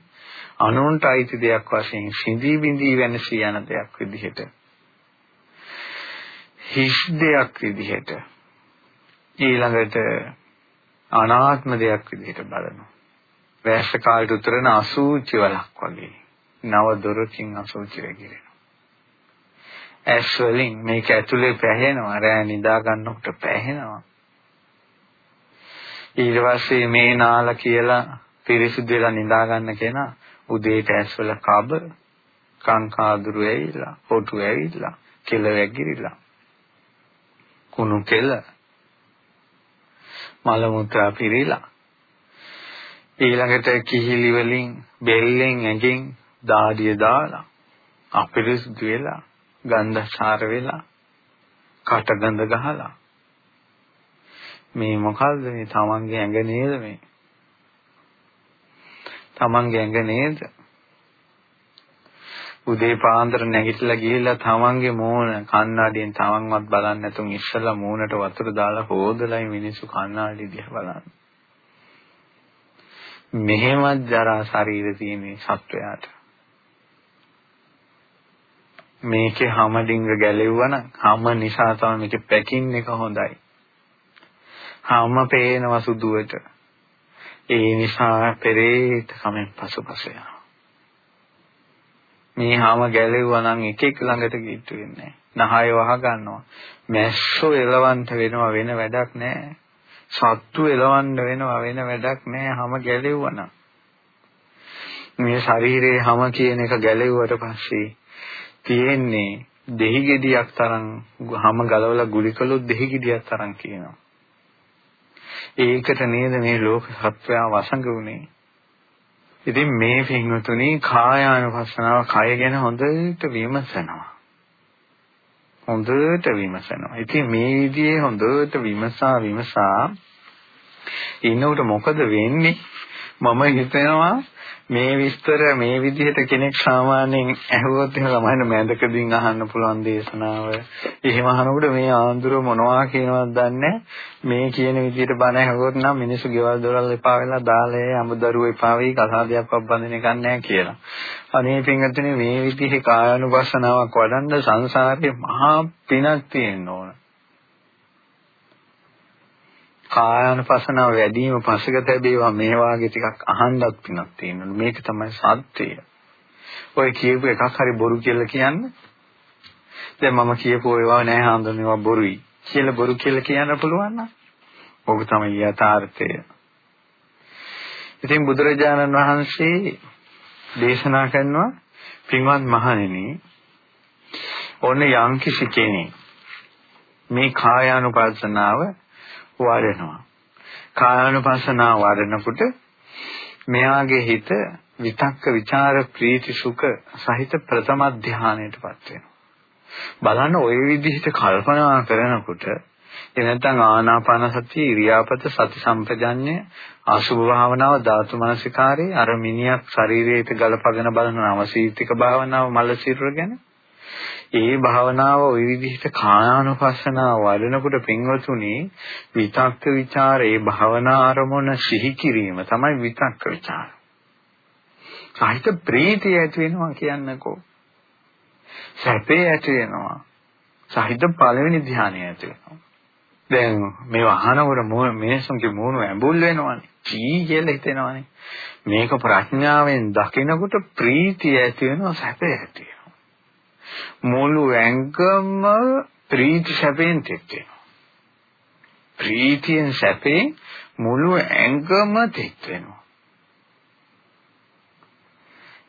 අනුන්ට අයිති දෙයක් වශයෙන් සිඳී බිඳී වෙනසී යන දෙයක් විදිහට හිස් දෙයක් විදිහට ඊළඟට අනාත්ම දෙයක් විදිහට බලනවා. වැස්ස කාලට උතරන අසූචි වලක් වගේ නව දොරකින් අසූචි රැగిරෙනවා. ඇස් වලින් මේක ඇතුලේ පැහැෙනවා රෑ නිදා ගන්නකොට පැහැෙනවා. ඊට පස්සේ මේ නාල කියලා පිරිසිදු වෙලා නිදා ගන්න කෙනා උදේට ඇස් වල කබ කං කාදුරු ඇවිල්ලා හොටු ඇවිල්ලා කෙල වැගිරිලා කුණු කෙල මල මුත්‍රා පිරීලා. ඊළඟට කිහිලි වලින් බෙල්ලෙන් ඇඟෙන් දාඩිය දාලා අපිරිසුදු වෙලා ගන්ධසාර වෙලා කට ගඳ ගහලා. මේ මොකල්ද මේ තමන්ගේ ඇඟ නේද මේ? තමන්ගේ ඇඟ නේද? උදේ පාන්දර නැගිටලා ගිහිල්ලා තමන්ගේ මූණ කණ්ණාඩියෙන් තමන්වත් බලන්නේ නැතුන් ඉස්සලා මූණට වතුර දාලා හොදලයි මිනිස්සු කණ්ණාඩිය දිහා බලන්නේ. මෙහෙමත් ජරා ශරීර තියෙන සත්වයාට. මේකේ හැම ඩිංග ගැලෙව්වනම් හැම නිසා තමයි මේකේ පැකින් එක හොඳයි. හැම පේනවා සුදුවට. ඒ නිසා පෙරේත කමෙන් පසුපස යනවා. මේ හැම ගැලෙව්වා නම් එක එක ළඟට ගිට්ටු වෙන්නේ නහය වහ ගන්නවා. මැස්සෝ එලවන්ට වෙනවා වෙන වැඩක් නැහැ. සත්තු එලවන්න වෙනවා වෙන වැඩක් නැහැ හැම ගැලෙව්වා නම්. මේ ශරීරයේ හැම කියන එක ගැලෙව්වට පස්සේ තියෙන්නේ දෙහි ගෙඩියක් තරම් හැම ගලවලා ගුලි කළොත් දෙහි ගෙඩියක් තරම් කියනවා. ඒකට නේද මේ ලෝක සත්වයා වසඟ වුනේ. ඉතින් මේ පින්වතුනි කායානුපස්සනාව කය ගැන හොඳට විමසනවා. හොඳට විමසනවා. ඉතින් මේ විදිහේ හොඳට විමසා විමසා ඉන්නකොට මොකද වෙන්නේ? මම හිතනවා මේ විස්තර මේ විදිහට කෙනෙක් සාමාන්‍යයෙන් ඇහුවොත් එහෙම ළමයින මැදකදීන් අහන්න පුළුවන් දේශනාව. එහෙම අහනකොට මේ ආන්දර මොනවා කියනවද දන්නේ මේ කියන විදිහට බණ ඇහුවොත් නම් මිනිස්සු ගෙවල් දොරල් එපා වෙලා දාලේ අමුදරුව එපා වෙයි කසාදයක් පබ්බන්දින එකක් නැහැ කියලා. අනේ පින්වත්නි මේ විදිහේ කායानुපස්සනාවක් වඩන්න සංසාරේ මහා පිනක් තියෙන්න ඕන. කායानुපසනාව වැඩිම පසක තැබේවා මේ වාගේ ටිකක් අහන්නත් පිනක් තියෙනවා. මේක තමයි සත්‍යය. ඔය කියපු එකක් හරි බොරු කියලා කියන්නේ. දැන් මම කියපු ඒවා නෑ හඳුනනවා බොරුයි. කියලා බොරු කියලා කියන්න පුළුවන් නම් ඕක තමයි යථාර්ථය. ඉතින් බුදුරජාණන් වහන්සේ දේශනා කරනවා පින්වත් මහණෙනි ඔන්න යම්කිසි කෙනෙක් මේ කායානුපස්සනාව වඩනවා. කායानुපස්සනා වඩනකොට මෙයාගේ හිත විතක්ක ਵਿਚාර ප්‍රීති සුඛ සහිත ප්‍රථම ධානයටපත් වෙනවා. බලන්න ওই විදිහට කල්පනා කරනකොට එනතන් ආනාපාන සති ඉරියාපත සති සම්පජඤ්ඤය ආසුභ භාවනාව ධාතු මනසිකාරේ අර මිනියක් ශරීරයට ගලපගෙන බලන නවසීතික භාවනාව මල සිරුර ගැන ඒ භාවනාව ওই විදිහට කායානුපස්සනාව වඩනකොට පින්වතුනි විතක්ක ਵਿਚාර ඒ භාවනා අරමුණ සිහි කිරීම තමයි විතක්ක ਵਿਚාර. සාහිත ප්‍රීතිය ඇති වෙනවා කියන්නකෝ. සැපේ ඇති වෙනවා. සාහිත පළවෙනි ධානය ඇති වෙනවා. දැන් මේ වහනකොට මිනිසුන්ගේ මූණ ඇඹුල් වෙනවනේ. කී කියලා හිතෙනවනේ. මේක ප්‍රඥාවෙන් දකිනකොට ප්‍රීතිය ඇති වෙනවා සැපේ ඇති වෙනවා. මුළු ඇඟම ප්‍රීති සැපෙන් තෙත් වෙනවා. ප්‍රීතියෙන් සැපේ මුළු ඇඟම තෙත් වෙනවා.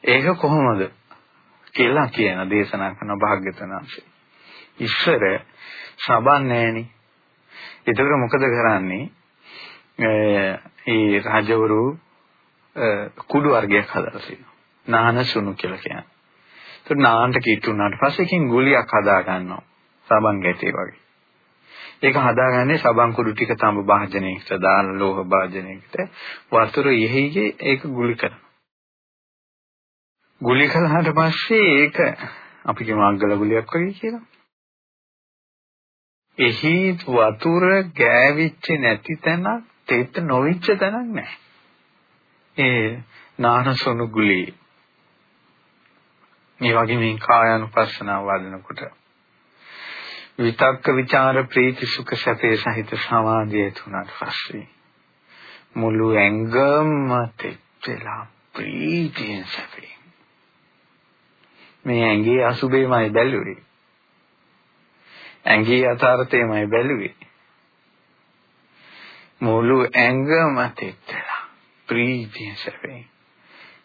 ඒක කොහොමද කියලා කියන දේශනා කරන භාග්‍යවතුන් වහන්සේ. ඉස්සර සබන් නැහෙනි. ඒතර මොකද කරන්නේ? ඒ රජවරු කුඩු වර්ගයක් හදලා තියෙනවා. නාන සුණු කියලා කියන්නේ. ඒත් නාන්න කිට්ටු වුණාට පස්සේ එකකින් ගුලියක් හදා ගන්නවා. සබන් ගැටේ වගේ. ඒක හදාගන්නේ සබන් කුඩු ටික තඹ භාජනයකට දාලා ලෝහ භාජනයකට වතුර ඉහෙයිගේ ඒක ගුලි කරනවා. ගුලි කළාට පස්සේ ඒක අපි කියමු අග්ගල ගුලියක් වගේ කියලා. එහි වතුර ගෑවිච්ච නැති තැන තෙත් නොවිච්ච තැනක් නැහැ. ඒ නානසොනු ගුලිය මේ වගේ මේ කායानुපස්සනාව වඩනකොට. විතක්ක ਵਿਚාර ප්‍රීති සුඛ සැපේ සහිත සමාධිය තුනට පස්සේ මුළු ඇඟම තෙච්චලා ප්‍රීතියෙන් සැපේ. මේ ඇඟේ අසුබේමයි බැලුවේ. ඇඟේ යථාර්ථයමයි බැලුවේ. මුළු ඇඟම තෙච්චලා ප්‍රීතියෙන් සැපේ.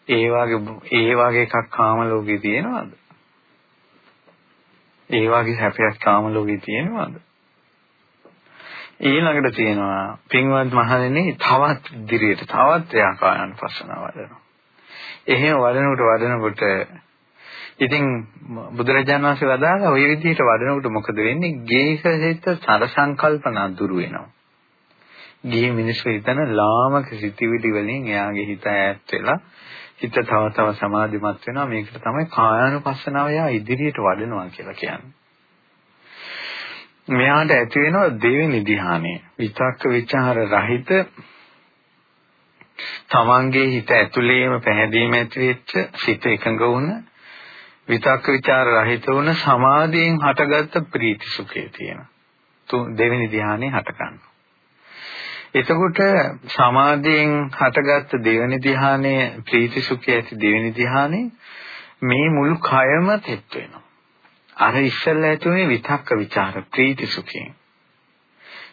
ඒ වගේ ඒ වගේ එකක් කාම ලෝකේ තියෙනවද? ඒ වගේ හැපයක් කාම ලෝකේ තියෙනවද? ඊළඟට තියෙනවා පින්වත් මහණෙනි තවත් ඉදිරියට තවත් එයාකායන් පස්සනාව වඩනවා. එහෙම වඩනකොට වඩනකොට ඉතින් බුදුරජාණන් වහන්සේ වදාළා ওই විදිහට වඩනකොට මොකද වෙන්නේ? ගේහ හිත සර සංකල්පනා දුරු වෙනවා. ගිහි මිනිස්සු හිතන ලාමක සිතිවිලි වලින් එයාගේ හිත ඈත් වෙලා හිත තව තව සමාධිමත් වෙනවා මේකට තමයි කායානුපස්සනාව යා ඉදිරියට වඩනවා කියලා කියන්නේ. මෙයාට ඇති වෙනවා දෙවෙනි ධ්‍යානෙ. විතක්ක ਵਿਚාර රහිත තමන්ගේ හිත ඇතුලේම පැහැදීම ඇති වෙච්ච සිත එකඟ වුණ විතක්ක ਵਿਚාර රහිත වුණ සමාධියෙන් හටගත්ත ප්‍රීති සුඛය තියෙනවා. දෙවෙනි ධ්‍යානෙ හට ගන්නවා. එතකොට සමාධියෙන් හටගත් දෙවෙනි ධ්‍යානයේ ප්‍රීති සුඛය ඇති දෙවෙනි ධ්‍යානයේ මේ මුළු කයම තෙත් වෙනවා. අර ඉස්සෙල්ලා ඇතුනේ විතක්ක ਵਿਚාර ප්‍රීති සුඛයෙන්.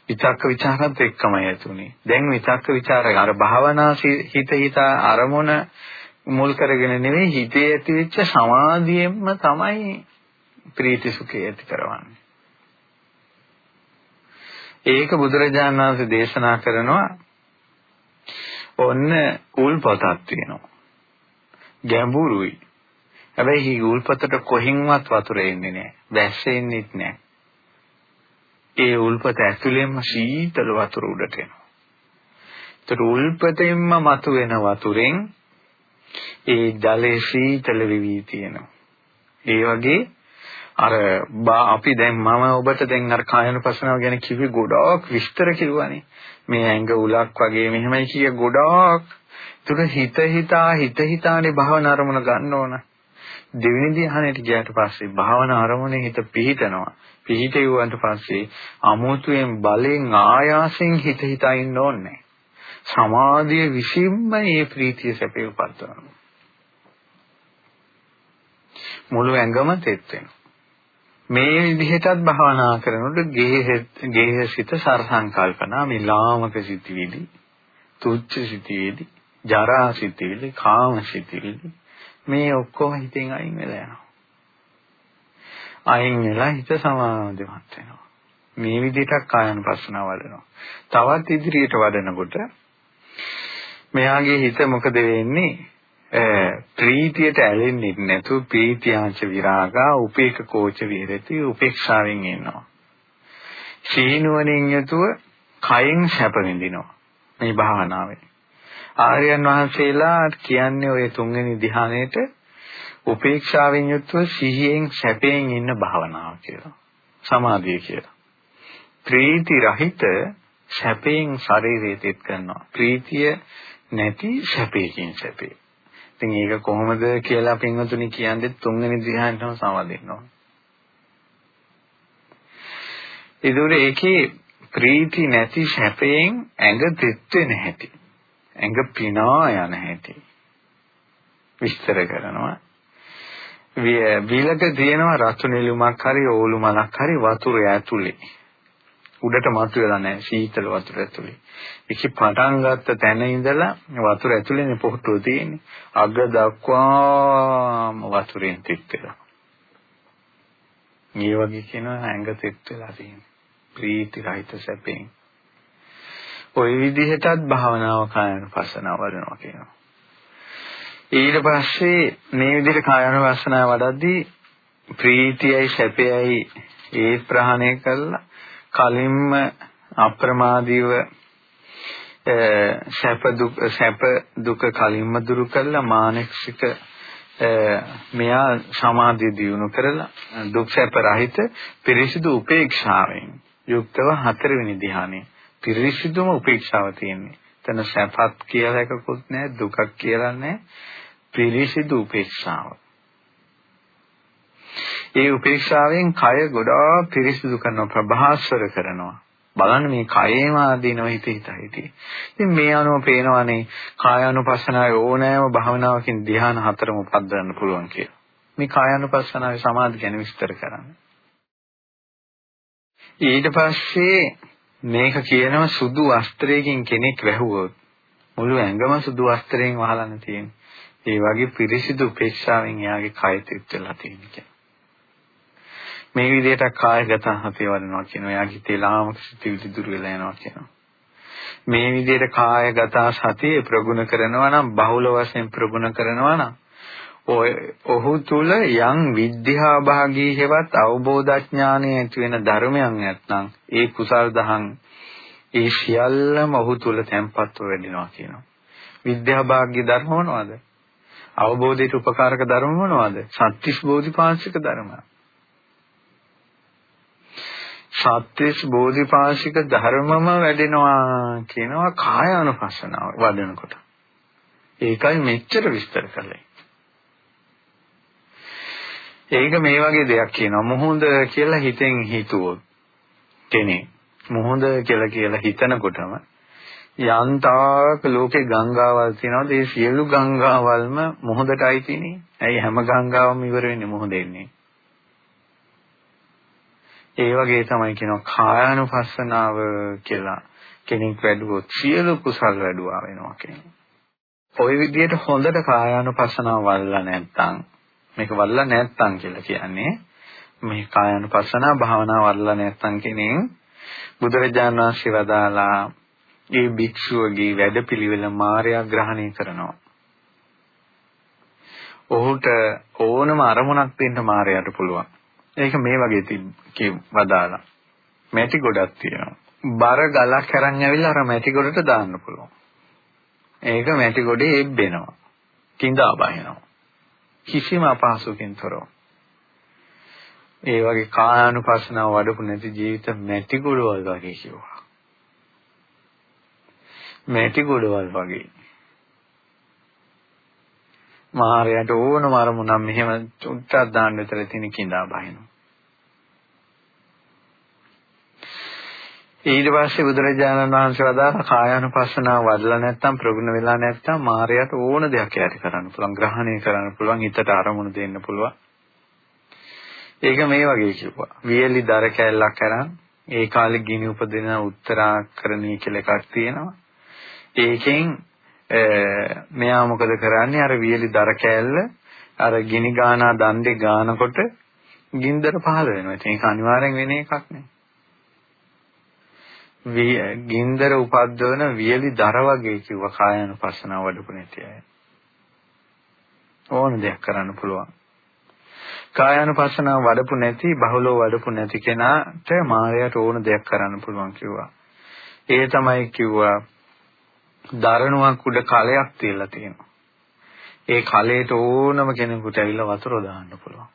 විතක්ක ਵਿਚාරත් එක්කමයි ඇතුනේ. දැන් විතක්ක ਵਿਚාර අර භාවනා හිත හිත අරමුණ මුල් කරගෙන නෙවෙයි හිතේ ඇතිවෙච්ච සමාධියෙන්ම තමයි ප්‍රීති සුඛය ඇති කරවන්නේ. ඒක බුදුරජාණන් වහන්සේ දේශනා කරනවා ඔන්න උල්පතක් තියෙනවා. ගැඹුරුයි. හැබැයි මේ උල්පතට කොහින්වත් වතුර එන්නේ නැහැ. වැස්ස එන්නේත් නැහැ. ඒ උල්පත ඇතුළෙන්ම සීතල වතුර උඩට එනවා. ඒතර උල්පතෙන්ම මතුවෙන වතුරෙන් ඒ ජලයේ සීතල වෙවි තියෙනවා. ඒ වගේ අර අපි දැන් මම ඔබට දැන් අර කායනුපසනාව ගැන කිව්වේ ගොඩාක් විස්තර කිව්වනේ. මේ ඇඟ උලක් වගේ මෙහෙමයි කිය ගොඩාක්. ඒතර හිත හිතා හිත හිතානේ භාවනා අරමුණ ගන්න ඕන. දෙවෙනි ධ්‍යානෙට ගියාට පස්සේ භාවනා අරමුණේ හිත පිහිටනවා. පිහිටෙව්වට පස්සේ අමුතුවෙන් බලෙන් ආයාසෙන් හිත හිතා ඉන්න ඕනේ. සමාධිය විසින්ම මේ ප්‍රීතිය සැපේ උපද්දවනවා. මුළු ඇඟම තෙත් වෙනවා. මේ විදිහටත් භාවනා කරනකොට ගේහසිත සරසංකල්පනා මේ ලාමක සිටිවිලි, තුච්ච සිටිවිලි, ජරා සිටිවිලි, කාම සිටිවිලි මේ ඔක්කොම හිතෙන් අයින් වෙලා යනවා. අයින් වෙලා හිත සමාධිමත් වෙනවා. මේ විදිහට කායනුපස්සනාව වඩනවා. තවත් ඉදිරියට වඩනකොට මෙයාගේ හිත මොකද වෙන්නේ? ප්‍රීතියට ඇලෙන්නේ නැතුව ප්‍රීතියාංච විරාගා උපේක කෝච විහෙරති උපේක්ෂාවෙන් ඉන්නවා. සීනුවණින් යුතුව කයෙන් සැප විඳිනවා. මේ භාවනාවෙන්. ආර්යයන් වහන්සේලා කියන්නේ ඔය තුන්වෙනි ධ්‍යානයේට උපේක්ෂාවෙන් යුතුව සිහියෙන් සැපයෙන් ඉන්න භාවනාව කියලා. සමාධිය කියලා. ප්‍රීති රහිත සැපයෙන් ශරීරය තෙත් කරනවා. ප්‍රීතිය නැති සැපයකින් සැපේ. ඉතින් ඒක කොහොමද කියලා පින්වතුනි කියන්නේ තුන්වෙනි ධ්‍යානයටම සමවදින්න ඕන. ඒදුර ඒකේ ප්‍රීති නැති සැපයෙන් ඇඟ තෙත් වෙන හැටි. ඇඟ පිනා යන හැටි. විස්තර කරනවා. විලක තියෙනවා රතු නෙළුමක් හරි ඕලු මලක් හරි වතුර ඇතුලේ. උඩට මතුවලා නැහැ සීතල වතුර ඇතුලේ. ඒකේ පටන් ගත්ත තැන ඉඳලා වතුර ඇතුලේනේ පොහටුව තියෙන්නේ. අග දක්වාම වතුරෙන් තෙත් වෙලා. මේ වගේ කියනවා ඇඟ තෙත් වෙලා තියෙන්නේ. ප්‍රීති රහිත සැපෙන්. ওই විදිහටත් භාවනාව කායන පස්සනාව වඩනවා කියනවා. ඊට පස්සේ මේ විදිහට කායන පස්සනාව වඩද්දී ප්‍රීතියයි සැපයයි ඒ ප්‍රහාණය කළා කලින්ම අප්‍රමාදීව සැප දුක සැප දුක කලින්ම දුරු කළා මානසික මෙයා සමාධිය දියුණු කරලා දුක් සැප රහිත පිරිසිදු උපේක්ෂාවෙන් යුක්තව හතරවෙනි ධ්‍යානෙ පිරිසිදුම උපේක්ෂාව තියෙන්නේ. එතන සැපත් කියලා එකකුත් නැහැ දුකක් කියලා නැහැ පිරිසිදු උපේක්ෂාව. ඒ උපේක්ෂාවෙන් කය ගොඩාක් පිරිසිදු කරනවා ප්‍රභාස්වර කරනවා. බලන්න මේ කයේම ආදීනව හිත හිත හිතේ. ඉතින් මේ අනුව පේනවානේ කායානුපස්සනාවේ ඕනෑම භාවනාවකින් ධ්‍යාන හතරම උපද්දවන්න පුළුවන් කියලා. මේ කායානුපස්සනාවේ සමාධි ගැන විස්තර කරන්න. ඊට පස්සේ මේක කියනවා සුදු වස්ත්‍රයකින් කෙනෙක් වැහුවොත් මුළු ඇඟම සුදු වස්ත්‍රයෙන් වහලන්න තියෙන්නේ. ඒ වගේ පිරිසිදු උපේක්ෂාවෙන් එයාගේ කය තෙත් වෙලා තියෙනවා. මේ විදිහට කායගත හතේ වඩනවා කියනවා. එයාගේ තේලාමක සිතිවිලි දුර වෙලා යනවා කියනවා. මේ විදිහට කායගත සතිය ප්‍රගුණ කරනවා නම් බහුල වශයෙන් ප්‍රගුණ කරනවා නම් ඔහු තුල යම් විද්‍යා භාගී හේවත් අවබෝධඥානය ඇති වෙන ධර්මයන් නැත්නම් ඒ කුසල් දහම් ඒ සියල්ලම ඔහු තුල තැම්පත්ව වැඩිනවා කියනවා. විද්‍යා භාග්‍ය ධර්ම මොනවද? අවබෝධයට උපකාරක ධර්ම මොනවද? සත්‍තිස් බෝධිපාශික ධර්ම. සත්‍විස් බෝධිපාශික ධර්මම වැඩෙනවා කියනවා කාය අනුපස්සනාව වඩනකොට. ඒකයි මෙච්චර විස්තර කළේ. ඒක මේ වගේ දෙයක් කියනවා. මොහොඳ කියලා හිතෙන් හිතුවොත් කෙනෙක් මොහොඳ කියලා කියලා හිතනකොටම යන්තාවක ලෝකේ ගංගාවල් තියෙනවාද? ඒ සියලු ගංගාවල්ම මොහොඳටයි තියෙන්නේ. ඇයි හැම ගංගාවම ඉවර වෙන්නේ මොහොතෙන්නේ? ඒ වගේ තමයි කියනවා කායානුපස්සනාව කියලා කෙනෙක් වැඩුවොත් සියලු කුසල් වැඩුවා වෙනවා කියන්නේ. ওই විදිහට හොඳට කායානුපස්සනාව වල්ලා නැත්නම් මේක වල්ලා නැත්නම් කියලා කියන්නේ මේ කායානුපස්සනාව භාවනාව වල්ලා නැත්නම් කෙනෙක් බුදුරජාණන් වහන්සේ වදාලා ඒ භික්ෂුවගේ වැඩපිළිවෙල මාර්යා ග්‍රහණය කරනවා. ඔහුට ඕනම අරමුණක් දෙන්න මාර්යාට පුළුවන්. ඒක මේ වගේ වදාලා. මැටි ගොඩක් තියෙනවා. බර ගලක් අරන් ඇවිල්ලා අර මැටි ගොඩට දාන්න පුළුවන්. ඒක මැටි ගොඩේ එබ්බෙනවා. කිඳා බහිනවා. කිසිම අපහසුකින් තොරව. ඒ වගේ කායානුපස්සනාව වඩපු නැති ජීවිත මැටි ගොඩවල් වගේ කිව්වා. මැටි ගොඩවල් වගේ. මාහරයට ඕනම අරමුණක් මෙහෙම චුට්ටක් දාන්න විතර තියෙන කිඳා බහිනවා. ඊට පස්සේ බුදුරජාණන් වහන්සේ වදාළ කායानुපස්සනාව වඩලා නැත්නම් ප්‍රගුණ වෙලා නැත්නම් මායයට ඕන දෙයක් යට කරන්න පුළුවන් ග්‍රහණය කරන්න පුළුවන් හිතට අරමුණු දෙන්න පුළුවන්. ඒක මේ වගේ කිව්වා. වියලි දර කැල්ලක් අරන් ඒ කාලේ ගිනි උපදින උත්තරාකරණී කියලා එකක් තියෙනවා. ඒකෙන් මෙයා මොකද කරන්නේ අර වියලි දර කැල්ල අර ගිනි ගානා දණ්ඩේ ගානකොට ගින්දර පහළ වෙනවා ඒක අනිවාර්යෙන් වෙන එකක් නේ ගින්දර උපද්දවන වියලි දර වගේ කිව්වා කායानुපස්සනාව වඩපු නැති අය. ඕන දෙයක් කරන්න පුළුවන්. කායानुපස්සනාව වඩපු නැති බහුලව වඩපු නැති කෙනාට මායයට ඕන දෙයක් කරන්න පුළුවන් කිව්වා. ඒ තමයි කිව්වා දරණුවක් උඩ කලයක් තියලා තියෙනවා. ඒ කලයට ඕනම කෙනෙකුට ඇවිල්ලා වතුර දාන්න පුළුවන්.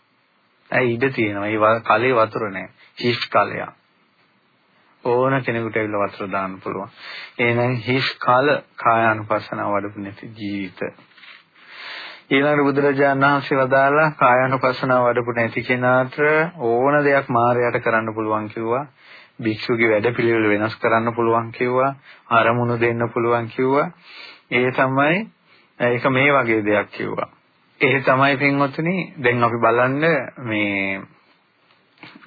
ඇයි ඉඩ තියෙනවා. ඒ කලේ වතුර නැහැ. හිස් කලයක්. ඕන කෙනෙකුට ඇවිල්ලා වතුර දාන්න පුළුවන්. එහෙනම් හිස් කාල කායානුපස්සනාව වඩපු නැති ජීවිත. ඊළඟ බුදුරජාණන් වහන්සේ වදාලා කායානුපස්සනාව වඩපු නැති කෙනාට ඕන දෙයක් මායයට කරන්න පුළුවන් කිව්වා. භික්ෂුගේ වැඩපිළිවෙල වෙනස් කරන්න පුළුවන් කිව්වා. අරමුණු දෙන්න පුළුවන් කිව්වා. ඒ තමයි ඒක මේ වගේ දෙයක් කිව්වා. ඒ තමයි පින්වත්නි දැන් අපි බලන්න මේ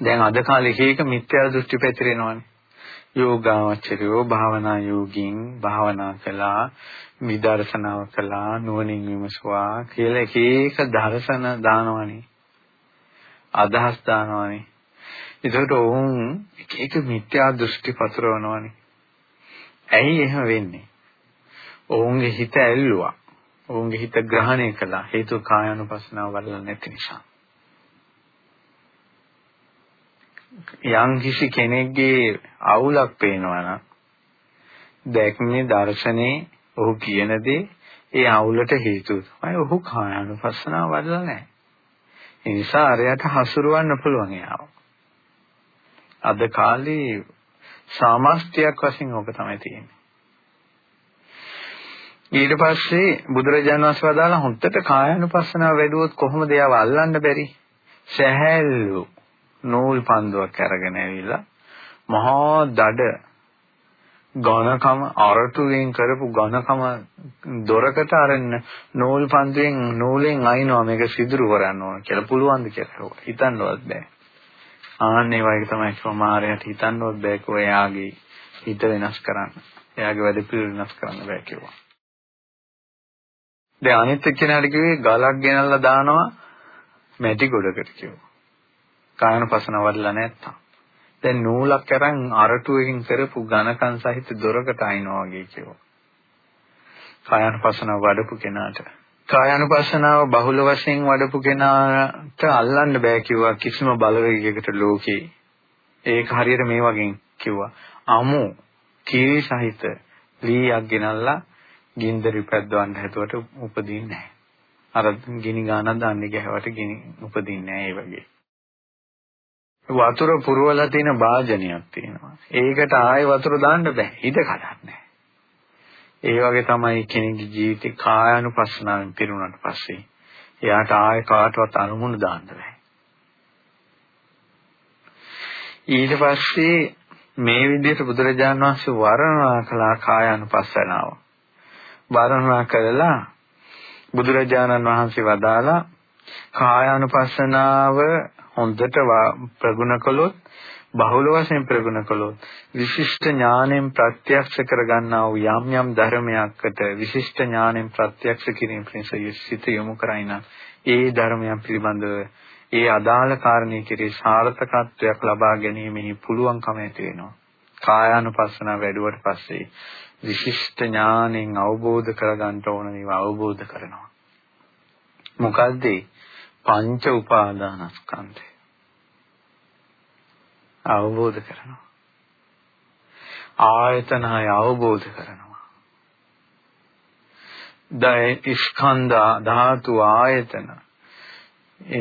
දැන් අද කාලේ එක එක මිත්‍යා දෘෂ්ටි පැතිරෙනවානේ. යෝගාවචරයෝ භාවනා යෝගින් භාවනා කළා විදර්ශනාව කළා නුවණින් විමසුවා කියලා එක එක දර්ශන දානවනේ අදහස් දානවනේ ඒකට ඔවුන් එක එක මිත්‍යා දෘෂ්ටි පතරවනවනේ. ඇයි එහෙම වෙන්නේ? ඔවුන්ගේ හිත ඇල්ලුවා. ඔවුන්ගේ හිත ග්‍රහණය කළා. හේතු කායानुපස්සනාව වඩලා නැති නිසා. යම් කිසි කෙනෙක්ගේ අවුලක් පේනවා නම් දැක්මේ දර්ශනේ ඔහු කියන දේ ඒ අවුලට හේතුව තමයි. ඔහු කායानुපස්සනාව වඩලා නැහැ. ඒ නිසා අරයට හසුරවන්න පුළුවන් එයාව. අද කාලේ සාමස්ත්‍යයක් වශයෙන් ඕක තමයි තියෙන්නේ. ඊට පස්සේ බුදුරජාණන් වහන්සේ වදාලා හොන්දට කායानुපස්සනාව වැඩුවොත් කොහොමද එයාව අල්ලන්න බැරි? සැහැල්ලු නූල් පන්දුවක් අරගෙන ඇවිල්ලා මහා දඩ ඝනකම අරටුවෙන් කරපු ඝනකම දොරකට අරන්න නූල් පන්දුවෙන් නූලෙන් අයින්නවා මේක සිදුරු කරන්න ඕන කියලා පුළුවන්ද කියලා හිතන්නවත් බෑ. ආන්නේ වගේ තමයි සමාරයට හිතන්නවත් බෑ කෝ එයාගේ හිත වෙනස් කරන්න. එයාගේ වැඩ පිළිවෙල වෙනස් කරන්න බෑ කිව්වා. දැන් අනිත් එක්කෙනාට කිව්වේ ගලක් ගෙනල්ලා දානවා මැටි ගොඩකට කිව්වා. කායනපසන වඩලා නැත්තම්. දැන් නූලක් අරන් අරටුවකින් කරපු ඝනකන් සහිත දොරකට අයින්නවා වගේ කියනවා. කායනපසන වඩපු කෙනාට. කායනුපස්සනාව බහුල වශයෙන් වඩපු කෙනාට අල්ලන්න බෑ කිව්වා කිසිම බලවේගයකට ලෝකේ. ඒක හරියට මේ වගේ කිව්වා. අමු කීරි සහිත ලීයක් ගෙනල්ලා ගින්දරි පැද්දවන්න හැදුවට උපදින්නේ නැහැ. අර ගිනි ගානක් දාන්නේ ගැහුවට ගිනි උපදින්නේ නැහැ ඒ වගේ. වතුර පුරවලා තියෙන වාජනයක් තියෙනවා. ඒකට ආයෙ වතුර දාන්න බෑ. හිත කඩන්නේ. ඒ වගේ තමයි කෙනෙකුගේ ජීවිතේ කායानुපස්සනාවෙන් පිරුණාට පස්සේ එයාට ආය කාටවත් අනුමුණ දාන්න බෑ. ඊට පස්සේ මේ විදිහට බුදුරජාණන් වහන්සේ වර්ණනා කළා කායानुපස්සනාව. වර්ණනා කළා බුදුරජාණන් වහන්සේ වදාලා කායानुපස්සනාව හොඳට ප්‍රගුණ කළොත් බහුල වශයෙන් ප්‍රගුණ කළොත් විශිෂ්ට ඥාණයෙන් ප්‍රත්‍යක්ෂ කරගන්නා වූ යම් යම් ධර්මයකට විශිෂ්ට ඥාණයෙන් ප්‍රත්‍යක්ෂ කිරීම පිණිස සිත යොමු කරයි නම් ඒ ධර්මයන් පිළිබඳව ඒ අදාළ කාරණේ කෙරේ සාර්ථකත්වයක් ලබා ගැනීමෙහි පුළුවන්කම ඇති වෙනවා. කායානුපස්සනාව වැඩුවට පස්සේ විශිෂ්ට ඥාණයෙන් අවබෝධ කරගන්න ඕන ඒවා අවබෝධ කරනවා. මොකද්ද? පංච උපාදානස්කන්ධය. අවබෝධ කරනවා. ආයතනය අවබෝධ කරනවා. දය ස්කන්ධ ධාතු ආයතන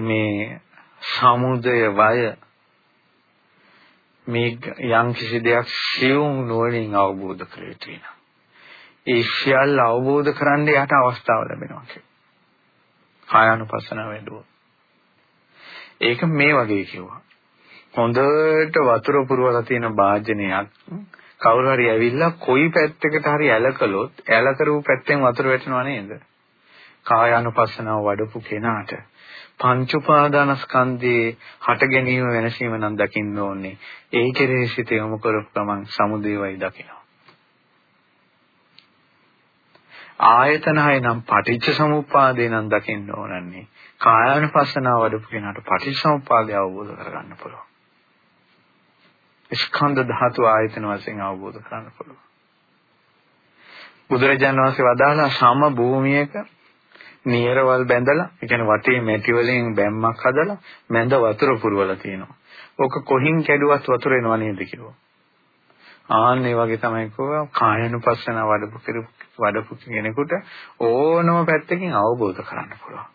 මේ සමුදය වය මේ යම් කිසි දෙයක් සියුම් නුවණින් අවබෝධ කර යුතු වෙනවා. ඒ සියල්ල අවබෝධ කරන්න යට අවස්ථාව ලැබෙනවා කියන්නේ. කායानुපස්සන වැඩුවොත්. ඒක මේ වගේ කිව්වා. හොඳට වතුර පුරවලා තියෙන වාජනයක් කවුරු හරි ඇවිල්ලා කොයි පැත්තකට හරි ඇල කළොත් ඇල කරපු පැත්තෙන් වතුර වැටෙනව නේද? කායානුපස්සනාව වඩපු කෙනාට පංච උපාදානස්කන්ධයේ හට ගැනීම වෙනසීම නම් දකින්න ඕනේ. ඒ කෙරෙහි සිත යොමු කරපු ගමන් සමුදේවයි දකිනවා. ආයතන හය නම් පටිච්ච සමුප්පාදේ නම් දකින්න ඕනන්නේ. කායානුපස්සනාව වඩපු කෙනාට පටිච්ච සමුප්පාදය අවබෝධ කරගන්න පුළුවන්. ස්කන්ධ ධාතු ආයතන වශයෙන් අවබෝධ කරගන්න පුළුවන්. බුදුරජාණන් වහන්සේ වදාළා සම භූමියක නියරවල් බැඳලා, ඒ කියන්නේ වටේ මැටි වලින් බැම්මක් හදලා මැද වතුර පුරවලා තියෙනවා. ඕක කොහින් කැඩුවත් වතුර එනවා නේද කිව්වා. ආන්න ඒ වගේ තමයි කෝ කායනුපස්සන වඩපු වඩපු කෙනෙකුට ඕනම පැත්තකින් අවබෝධ කරගන්න පුළුවන්.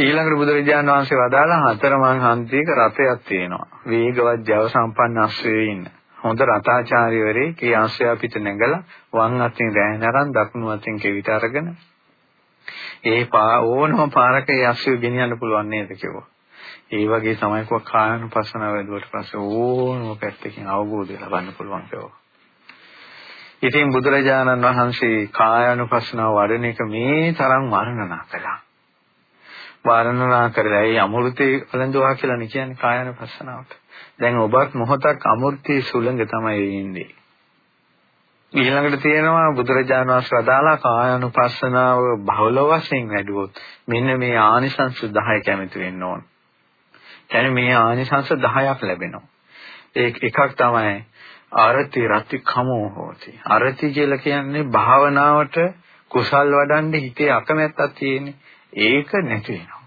ඊළඟට බුදුරජාණන් වහන්සේ වදාළා හතරමං හන්තියක රතයක් තියෙනවා. වේගවත් ජව සම්පන්න අශ්වයේ ඉන්න. හොඳ රතාචාර්යවරේ කී ආශ්‍රය පිට නැගලා වම් අතින් රැහෙන අරන් දකුණු අතින් කෙවිත අරගෙන ඒ පා ඕනම පාරක ඒ අශ්වය ගෙනියන්න පුළුවන් නේද කිව්වා. ඒ වගේ තමයි කෝ කායනුපස්සන වේදුවට පස්සේ ඕනම පැත්තකින් අවබෝධය ලබන්න පුළුවන් කිව්වා. ඉතින් බුදුරජාණන් වහන්සේ කායනුපස්සනාව වඩන එක මේ තරම් වර්ණනා කළා. වර්ණනා කරලා ඒ අමෘතේ වළඳුවා කියලානේ කියන්නේ කායනුපස්සනාවට. දැන් ඔබත් මොහොතක් අමෘතයේ සුළඟ තමයි ඉන්නේ. ඊළඟට තියෙනවා බුදුරජාණන් වහන්සේ වදාලා කායानुපස්සනාව බහුල වශයෙන් වැඩුවොත් මෙන්න මේ ආනිසංස 10 කැමති වෙන්න ඕන. කියන්නේ මේ ආනිසංස 10ක් ලැබෙනවා. ඒ එකක් තමයි ආරති රති කමෝ හෝති. ආරති කියලා කියන්නේ භාවනාවට කුසල් වඩන්න හිතේ අකමැත්තක් තියෙන්නේ. ඒක නැති වෙනවා.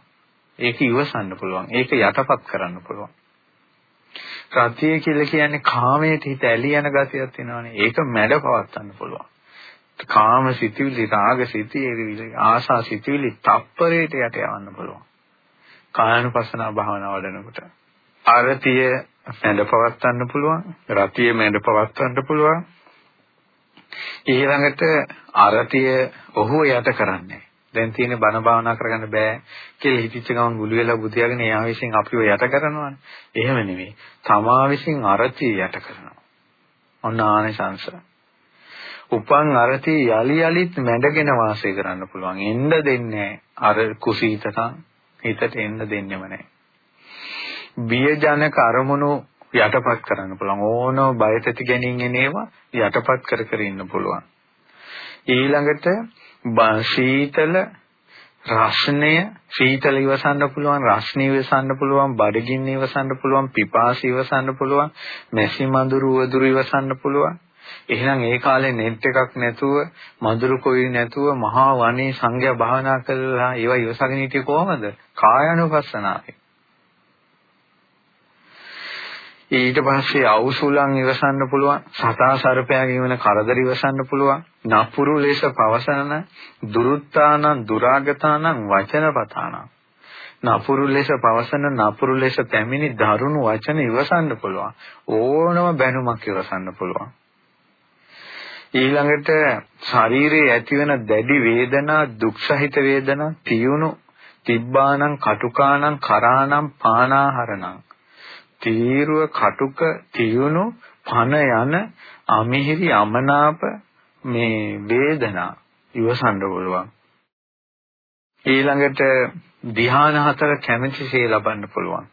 ඒක ඉවසන්න පුළුවන්. ඒක යටපත් කරන්න පුළුවන්. රතිය කියලා කියන්නේ කාමයට හිත ඇලී යන ගතියක් තියෙනවානේ. ඒක මැඩ පවත්වන්න පුළුවන්. කාම සිතුවිලි, රාග සිතුවිලි, ආසා සිතුවිලි තප්පරයට යට යවන්න පුළුවන්. කායानुපස්සනා භාවනාව වඩනකොට. අරතිය මැඩ පවත්වන්න පුළුවන්. රතිය මැඩ පවත්වන්න පුළුවන්. ඊළඟට අරතිය ඔහුව යට කරන්නේ. දැන් තියෙන බණ භාවනා කරගන්න බෑ කියලා හිතච්ච ගමන් ගුළු වෙලා බුදියාගෙන එයා විසින් අපිව යට කරනවානේ. එහෙම නෙමෙයි. තමා විසින් අරතිය යට කරනවා. ඔන්න ආනිසංශ. උපන් අරතිය යලි යලිත් මැඩගෙන වාසය කරන්න පුළුවන්. එන්න දෙන්නේ අර කුසීතකම් හිතට එන්න දෙන්නෙම නැහැ. බියජනක අරමුණු යටපත් කරන්න පුළුවන්. ඕනෝ බයට ඇති ගැනීම එනේවා යටපත් කර කර ඉන්න පුළුවන්. ඊළඟට ශීතල රස්නය සීතල ඉවසන්න පුළුවන් රස්නේ ඉවසන්න පුළුවන් බඩගින්න ඉවසන්න පුළුවන් පිපාසය ඉවසන්න පුළුවන් මැසි මඳුරු වදුරු ඉවසන්න පුළුවන්. එහෙනම් ඒ කාලේ නෙට් එකක් නැතුව මඳුරු කොයි නැතුව මහා වනේ සංඝයා භාවනා කළා ඒවා ඉවසගෙන හිටියේ කොහමද? කායानुපස්සනාවේ ඊට පස්සේ අවසුලන් ඉවසන්න පුළුවන් සතා සර්පයාගේ වෙන කරදර ඉවසන්න පුළුවන් නපුරු ලෙස පවසන දුරුත්තානං දුරාගතානං වචනපතානං. නපුරු ලෙස පවසන නපුරු ලෙස පැමිණි දරුණු වචන ඉවසන්න පුළුවන්. ඕනම බැනුමක් ඉවසන්න පුළුවන්. ඊළඟට ශරීරයේ ඇතිවන දැඩි වේදනා දුක් සහිත වේදනා තියුණු තිබ්බානම් කටුකානම් කරානම් පානාහරණං. තීරුව කටුක තියුණු පන යන අමිහිරි අමනාප මේ වේදනා ඉවසන්න පුළුවන්. ඊළඟට ධ්‍යාන හතර කැමැතිසේ ලබන්න පුළුවන්.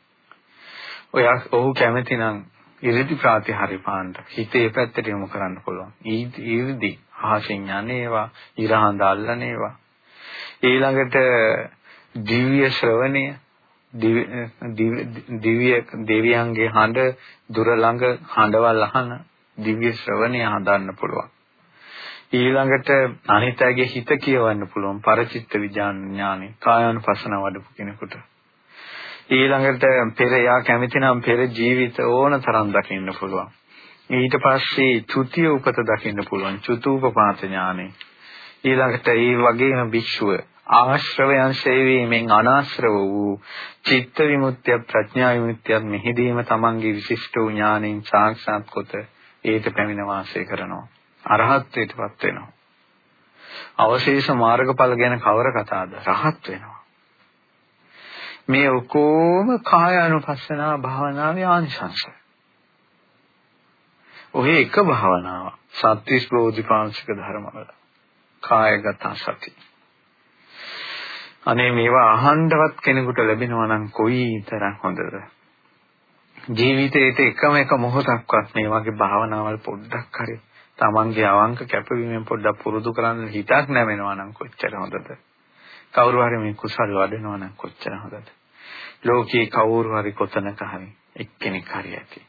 ඔය ඔහු කැමැති නම් ඉරිදි ප්‍රාතිහාරි පාන්න හිතේ පැත්තට යොමු කරන්න පුළුවන්. ඊර්දි ආශෙන් යන්නේවා ඉරහඳ අල්ලනේවා ඊළඟට දිව්‍ය ශ්‍රවණය දිව්‍ය දෙවියන්ගේ හඬ දුර ළඟ හඬවල් අහන දිව්‍ය ශ්‍රවණය හදන්න පුළුවන්. ඊළඟට අනිත්‍යගේ හිත කියවන්න පුළුවන් පරචිත්ත විඥාන ඥානෙ කායानुපසන වඩපු කෙනෙකුට. ඊළඟට පෙර යා කැමති නම් පෙර ජීවිත ඕන තරම් දකින්න පුළුවන්. ඊට පස්සේ චුතිය උපත දකින්න පුළුවන් චුතූපපාත ඥානෙ. ඊළඟට ඒ වගේම භික්ෂුව ආශ්‍රවයන් සේවීමෙන් අනාශ්‍රව වූ චිත්ත විමුක්තිය ප්‍රඥා විමුක්තිය මෙහිදීම තමන්ගේ විශිෂ්ට වූ ඥාණයෙන් සාක්ෂාත් කොට ඒට පැමිණ වාසය කරනවා. අරහත්ත්වයටපත් වෙනවා. අවශේෂ මාර්ගඵල ගැන කවර කතාවද රහත් වෙනවා. මේ ඔකෝම කායානුපස්සනා භාවනාවේ ආනිසංශය ඔහේ එක භාවනාවක්. සත්‍විස් බෝධිපාංශික ධර්මවල. කායගත සති. අනේ මේවා අහන්නවත් කෙනෙකුට ලැබෙනවා නම් කොයිතරම් හොඳද? ජීවිතේට එකම එක මොහොතක්වත් මේ වගේ භාවනාවල් පොඩ්ඩක් හරි තමන්ගේ අවංක කැපවීමෙන් පොඩ්ඩක් පුරුදු කරන්න හිතක් නැවෙනවා නම් කොච්චර හොඳද? කවුරු හරි මේ කුසල් වඩනවා නම් කොච්චර හොඳද? ලෝකේ කවුරු හරි කොතනක හරි එක්කෙනෙක් හරි ඇති.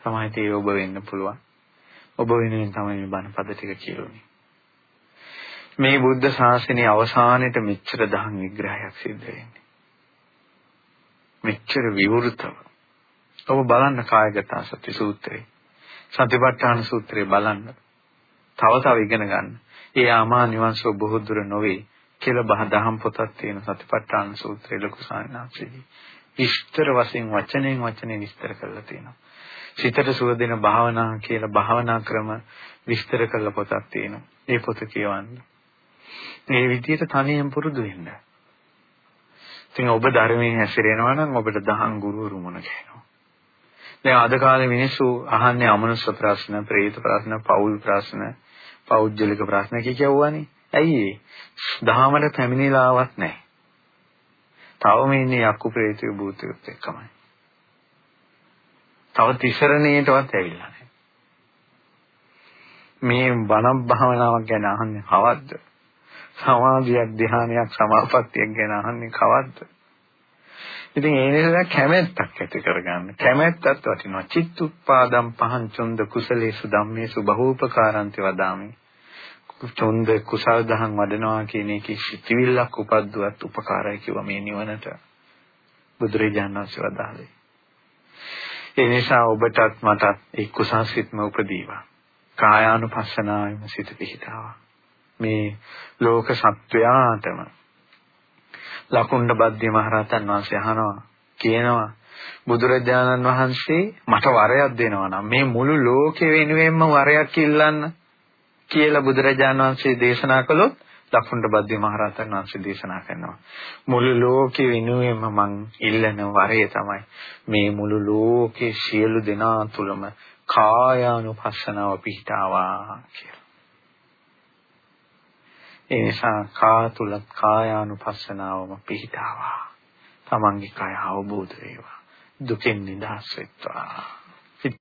තමයි ඒ ඔබ වෙන්න පුළුවන්. ඔබ වෙනුවෙන් තමයි මේ බණ පද ටික කියුනේ මේ බුද්ධ ශාසනයේ අවසානයේට මෙච්චර දහම් විග්‍රහයක් සිද්ධ වෙන්නේ. මෙච්චර විවෘතව. ඔබ බලන්න කායගත සති සූත්‍රය. සතිපට්ඨාන සූත්‍රය බලන්න. තව තව ඉගෙන ගන්න. ඒ ආමා නිවන්සෝ බොහෝ දුර නොවේ කියලා බහ දහම් පොතක් තියෙන සතිපට්ඨාන සූත්‍රය ලොකු සාහනාංශදී. විස්තර වශයෙන් වචනෙන් වචනේ විස්තර කරලා තියෙනවා. සිතට සුව දෙන භාවනා කියලා භාවනා ක්‍රම විස්තර කරලා පොතක් තියෙනවා. ඒ පොත කියවන්න. මේ විදිහට තනියෙන් පුරුදු වෙන්න. ඉතින් ඔබ ධර්මයෙන් හැසිරෙනවා නම් ඔබට දහම් ගුරුවරු මුණ ගැහෙනවා. දැන් අද කාලේ මිනිස්සු අහන්නේ අමනුෂ්‍ය ප්‍රශ්න, ප්‍රේත ප්‍රශ්න, පෞල් ප්‍රශ්න, පෞද්ගලික ප්‍රශ්න කියවන්නේ. ඇයි ඒ? දහමට පැමිණිලාවක් නැහැ. තවම ඉන්නේ යක්කු ප්‍රේතය භූතයොත් එක්කමයි. තව තිසරණේටවත් ඇවිල්ලා නැහැ. මේ බණ භාවනාවක් ගැන අහන්නේ කවද්ද? සමාධියක් ධ්‍යානයක් සමාපත්තියක් ගැන අහන්නේ කවද්ද? ඉතින් ඒ නිසා කැමැත්තක් ඇති කරගන්න. කැමැත්තත් වටිනවා. චිත්තුප්පාදම් පහං චොන්ද කුසලේසු ධම්මේසු බහූපකාරන්ති වදාමි. චොන්ද කුසල් දහම් වඩනවා කියන එකේ සිටිවිල්ලක් උපද්දුවත් උපකාරයි කිව්වා මේ නිවනට. බුදුරජාණන් වහන්සේ වදාළේ. ඒ නිසා ඔබටත් මටත් ඒ කුසල් සිත්ම උපදීවා. කායානුපස්සනාවෙම සිත පිහිටාවා. මේ ලෝක සත්වයාටම. ලකුණ්ඩ බද්දී මහරහතන් වහන්සේ අහනවා කියනවා බුදුරජාණන් වහන්සේ මට වරයක් දෙනවා නම් මේ මුළු ලෝකෙ වෙනුවෙන්ම වරයක් ඉල්ලන්න කියලා බුදුරජාණන් වහන්සේ දේශනා කළොත් ලකුණ්ඩ බද්දී මහරහතන් වහන්සේ දේශනා කරනවා. මුළු ලෝකෙ වෙනුවෙන්ම මං ඉල්ලන වරය තමයි මේ මුළු ලෝකේ සියලු දෙනා තුලම කායානුපස්සනාව පිහිටාවා කියලා. ඒ නිසා කා තුල කායානුපස්සනාවම පිහිටාවා. තමන්ගේ කය අවබෝධ වේවා. දුකෙන් නිදහස් වෙත්වා.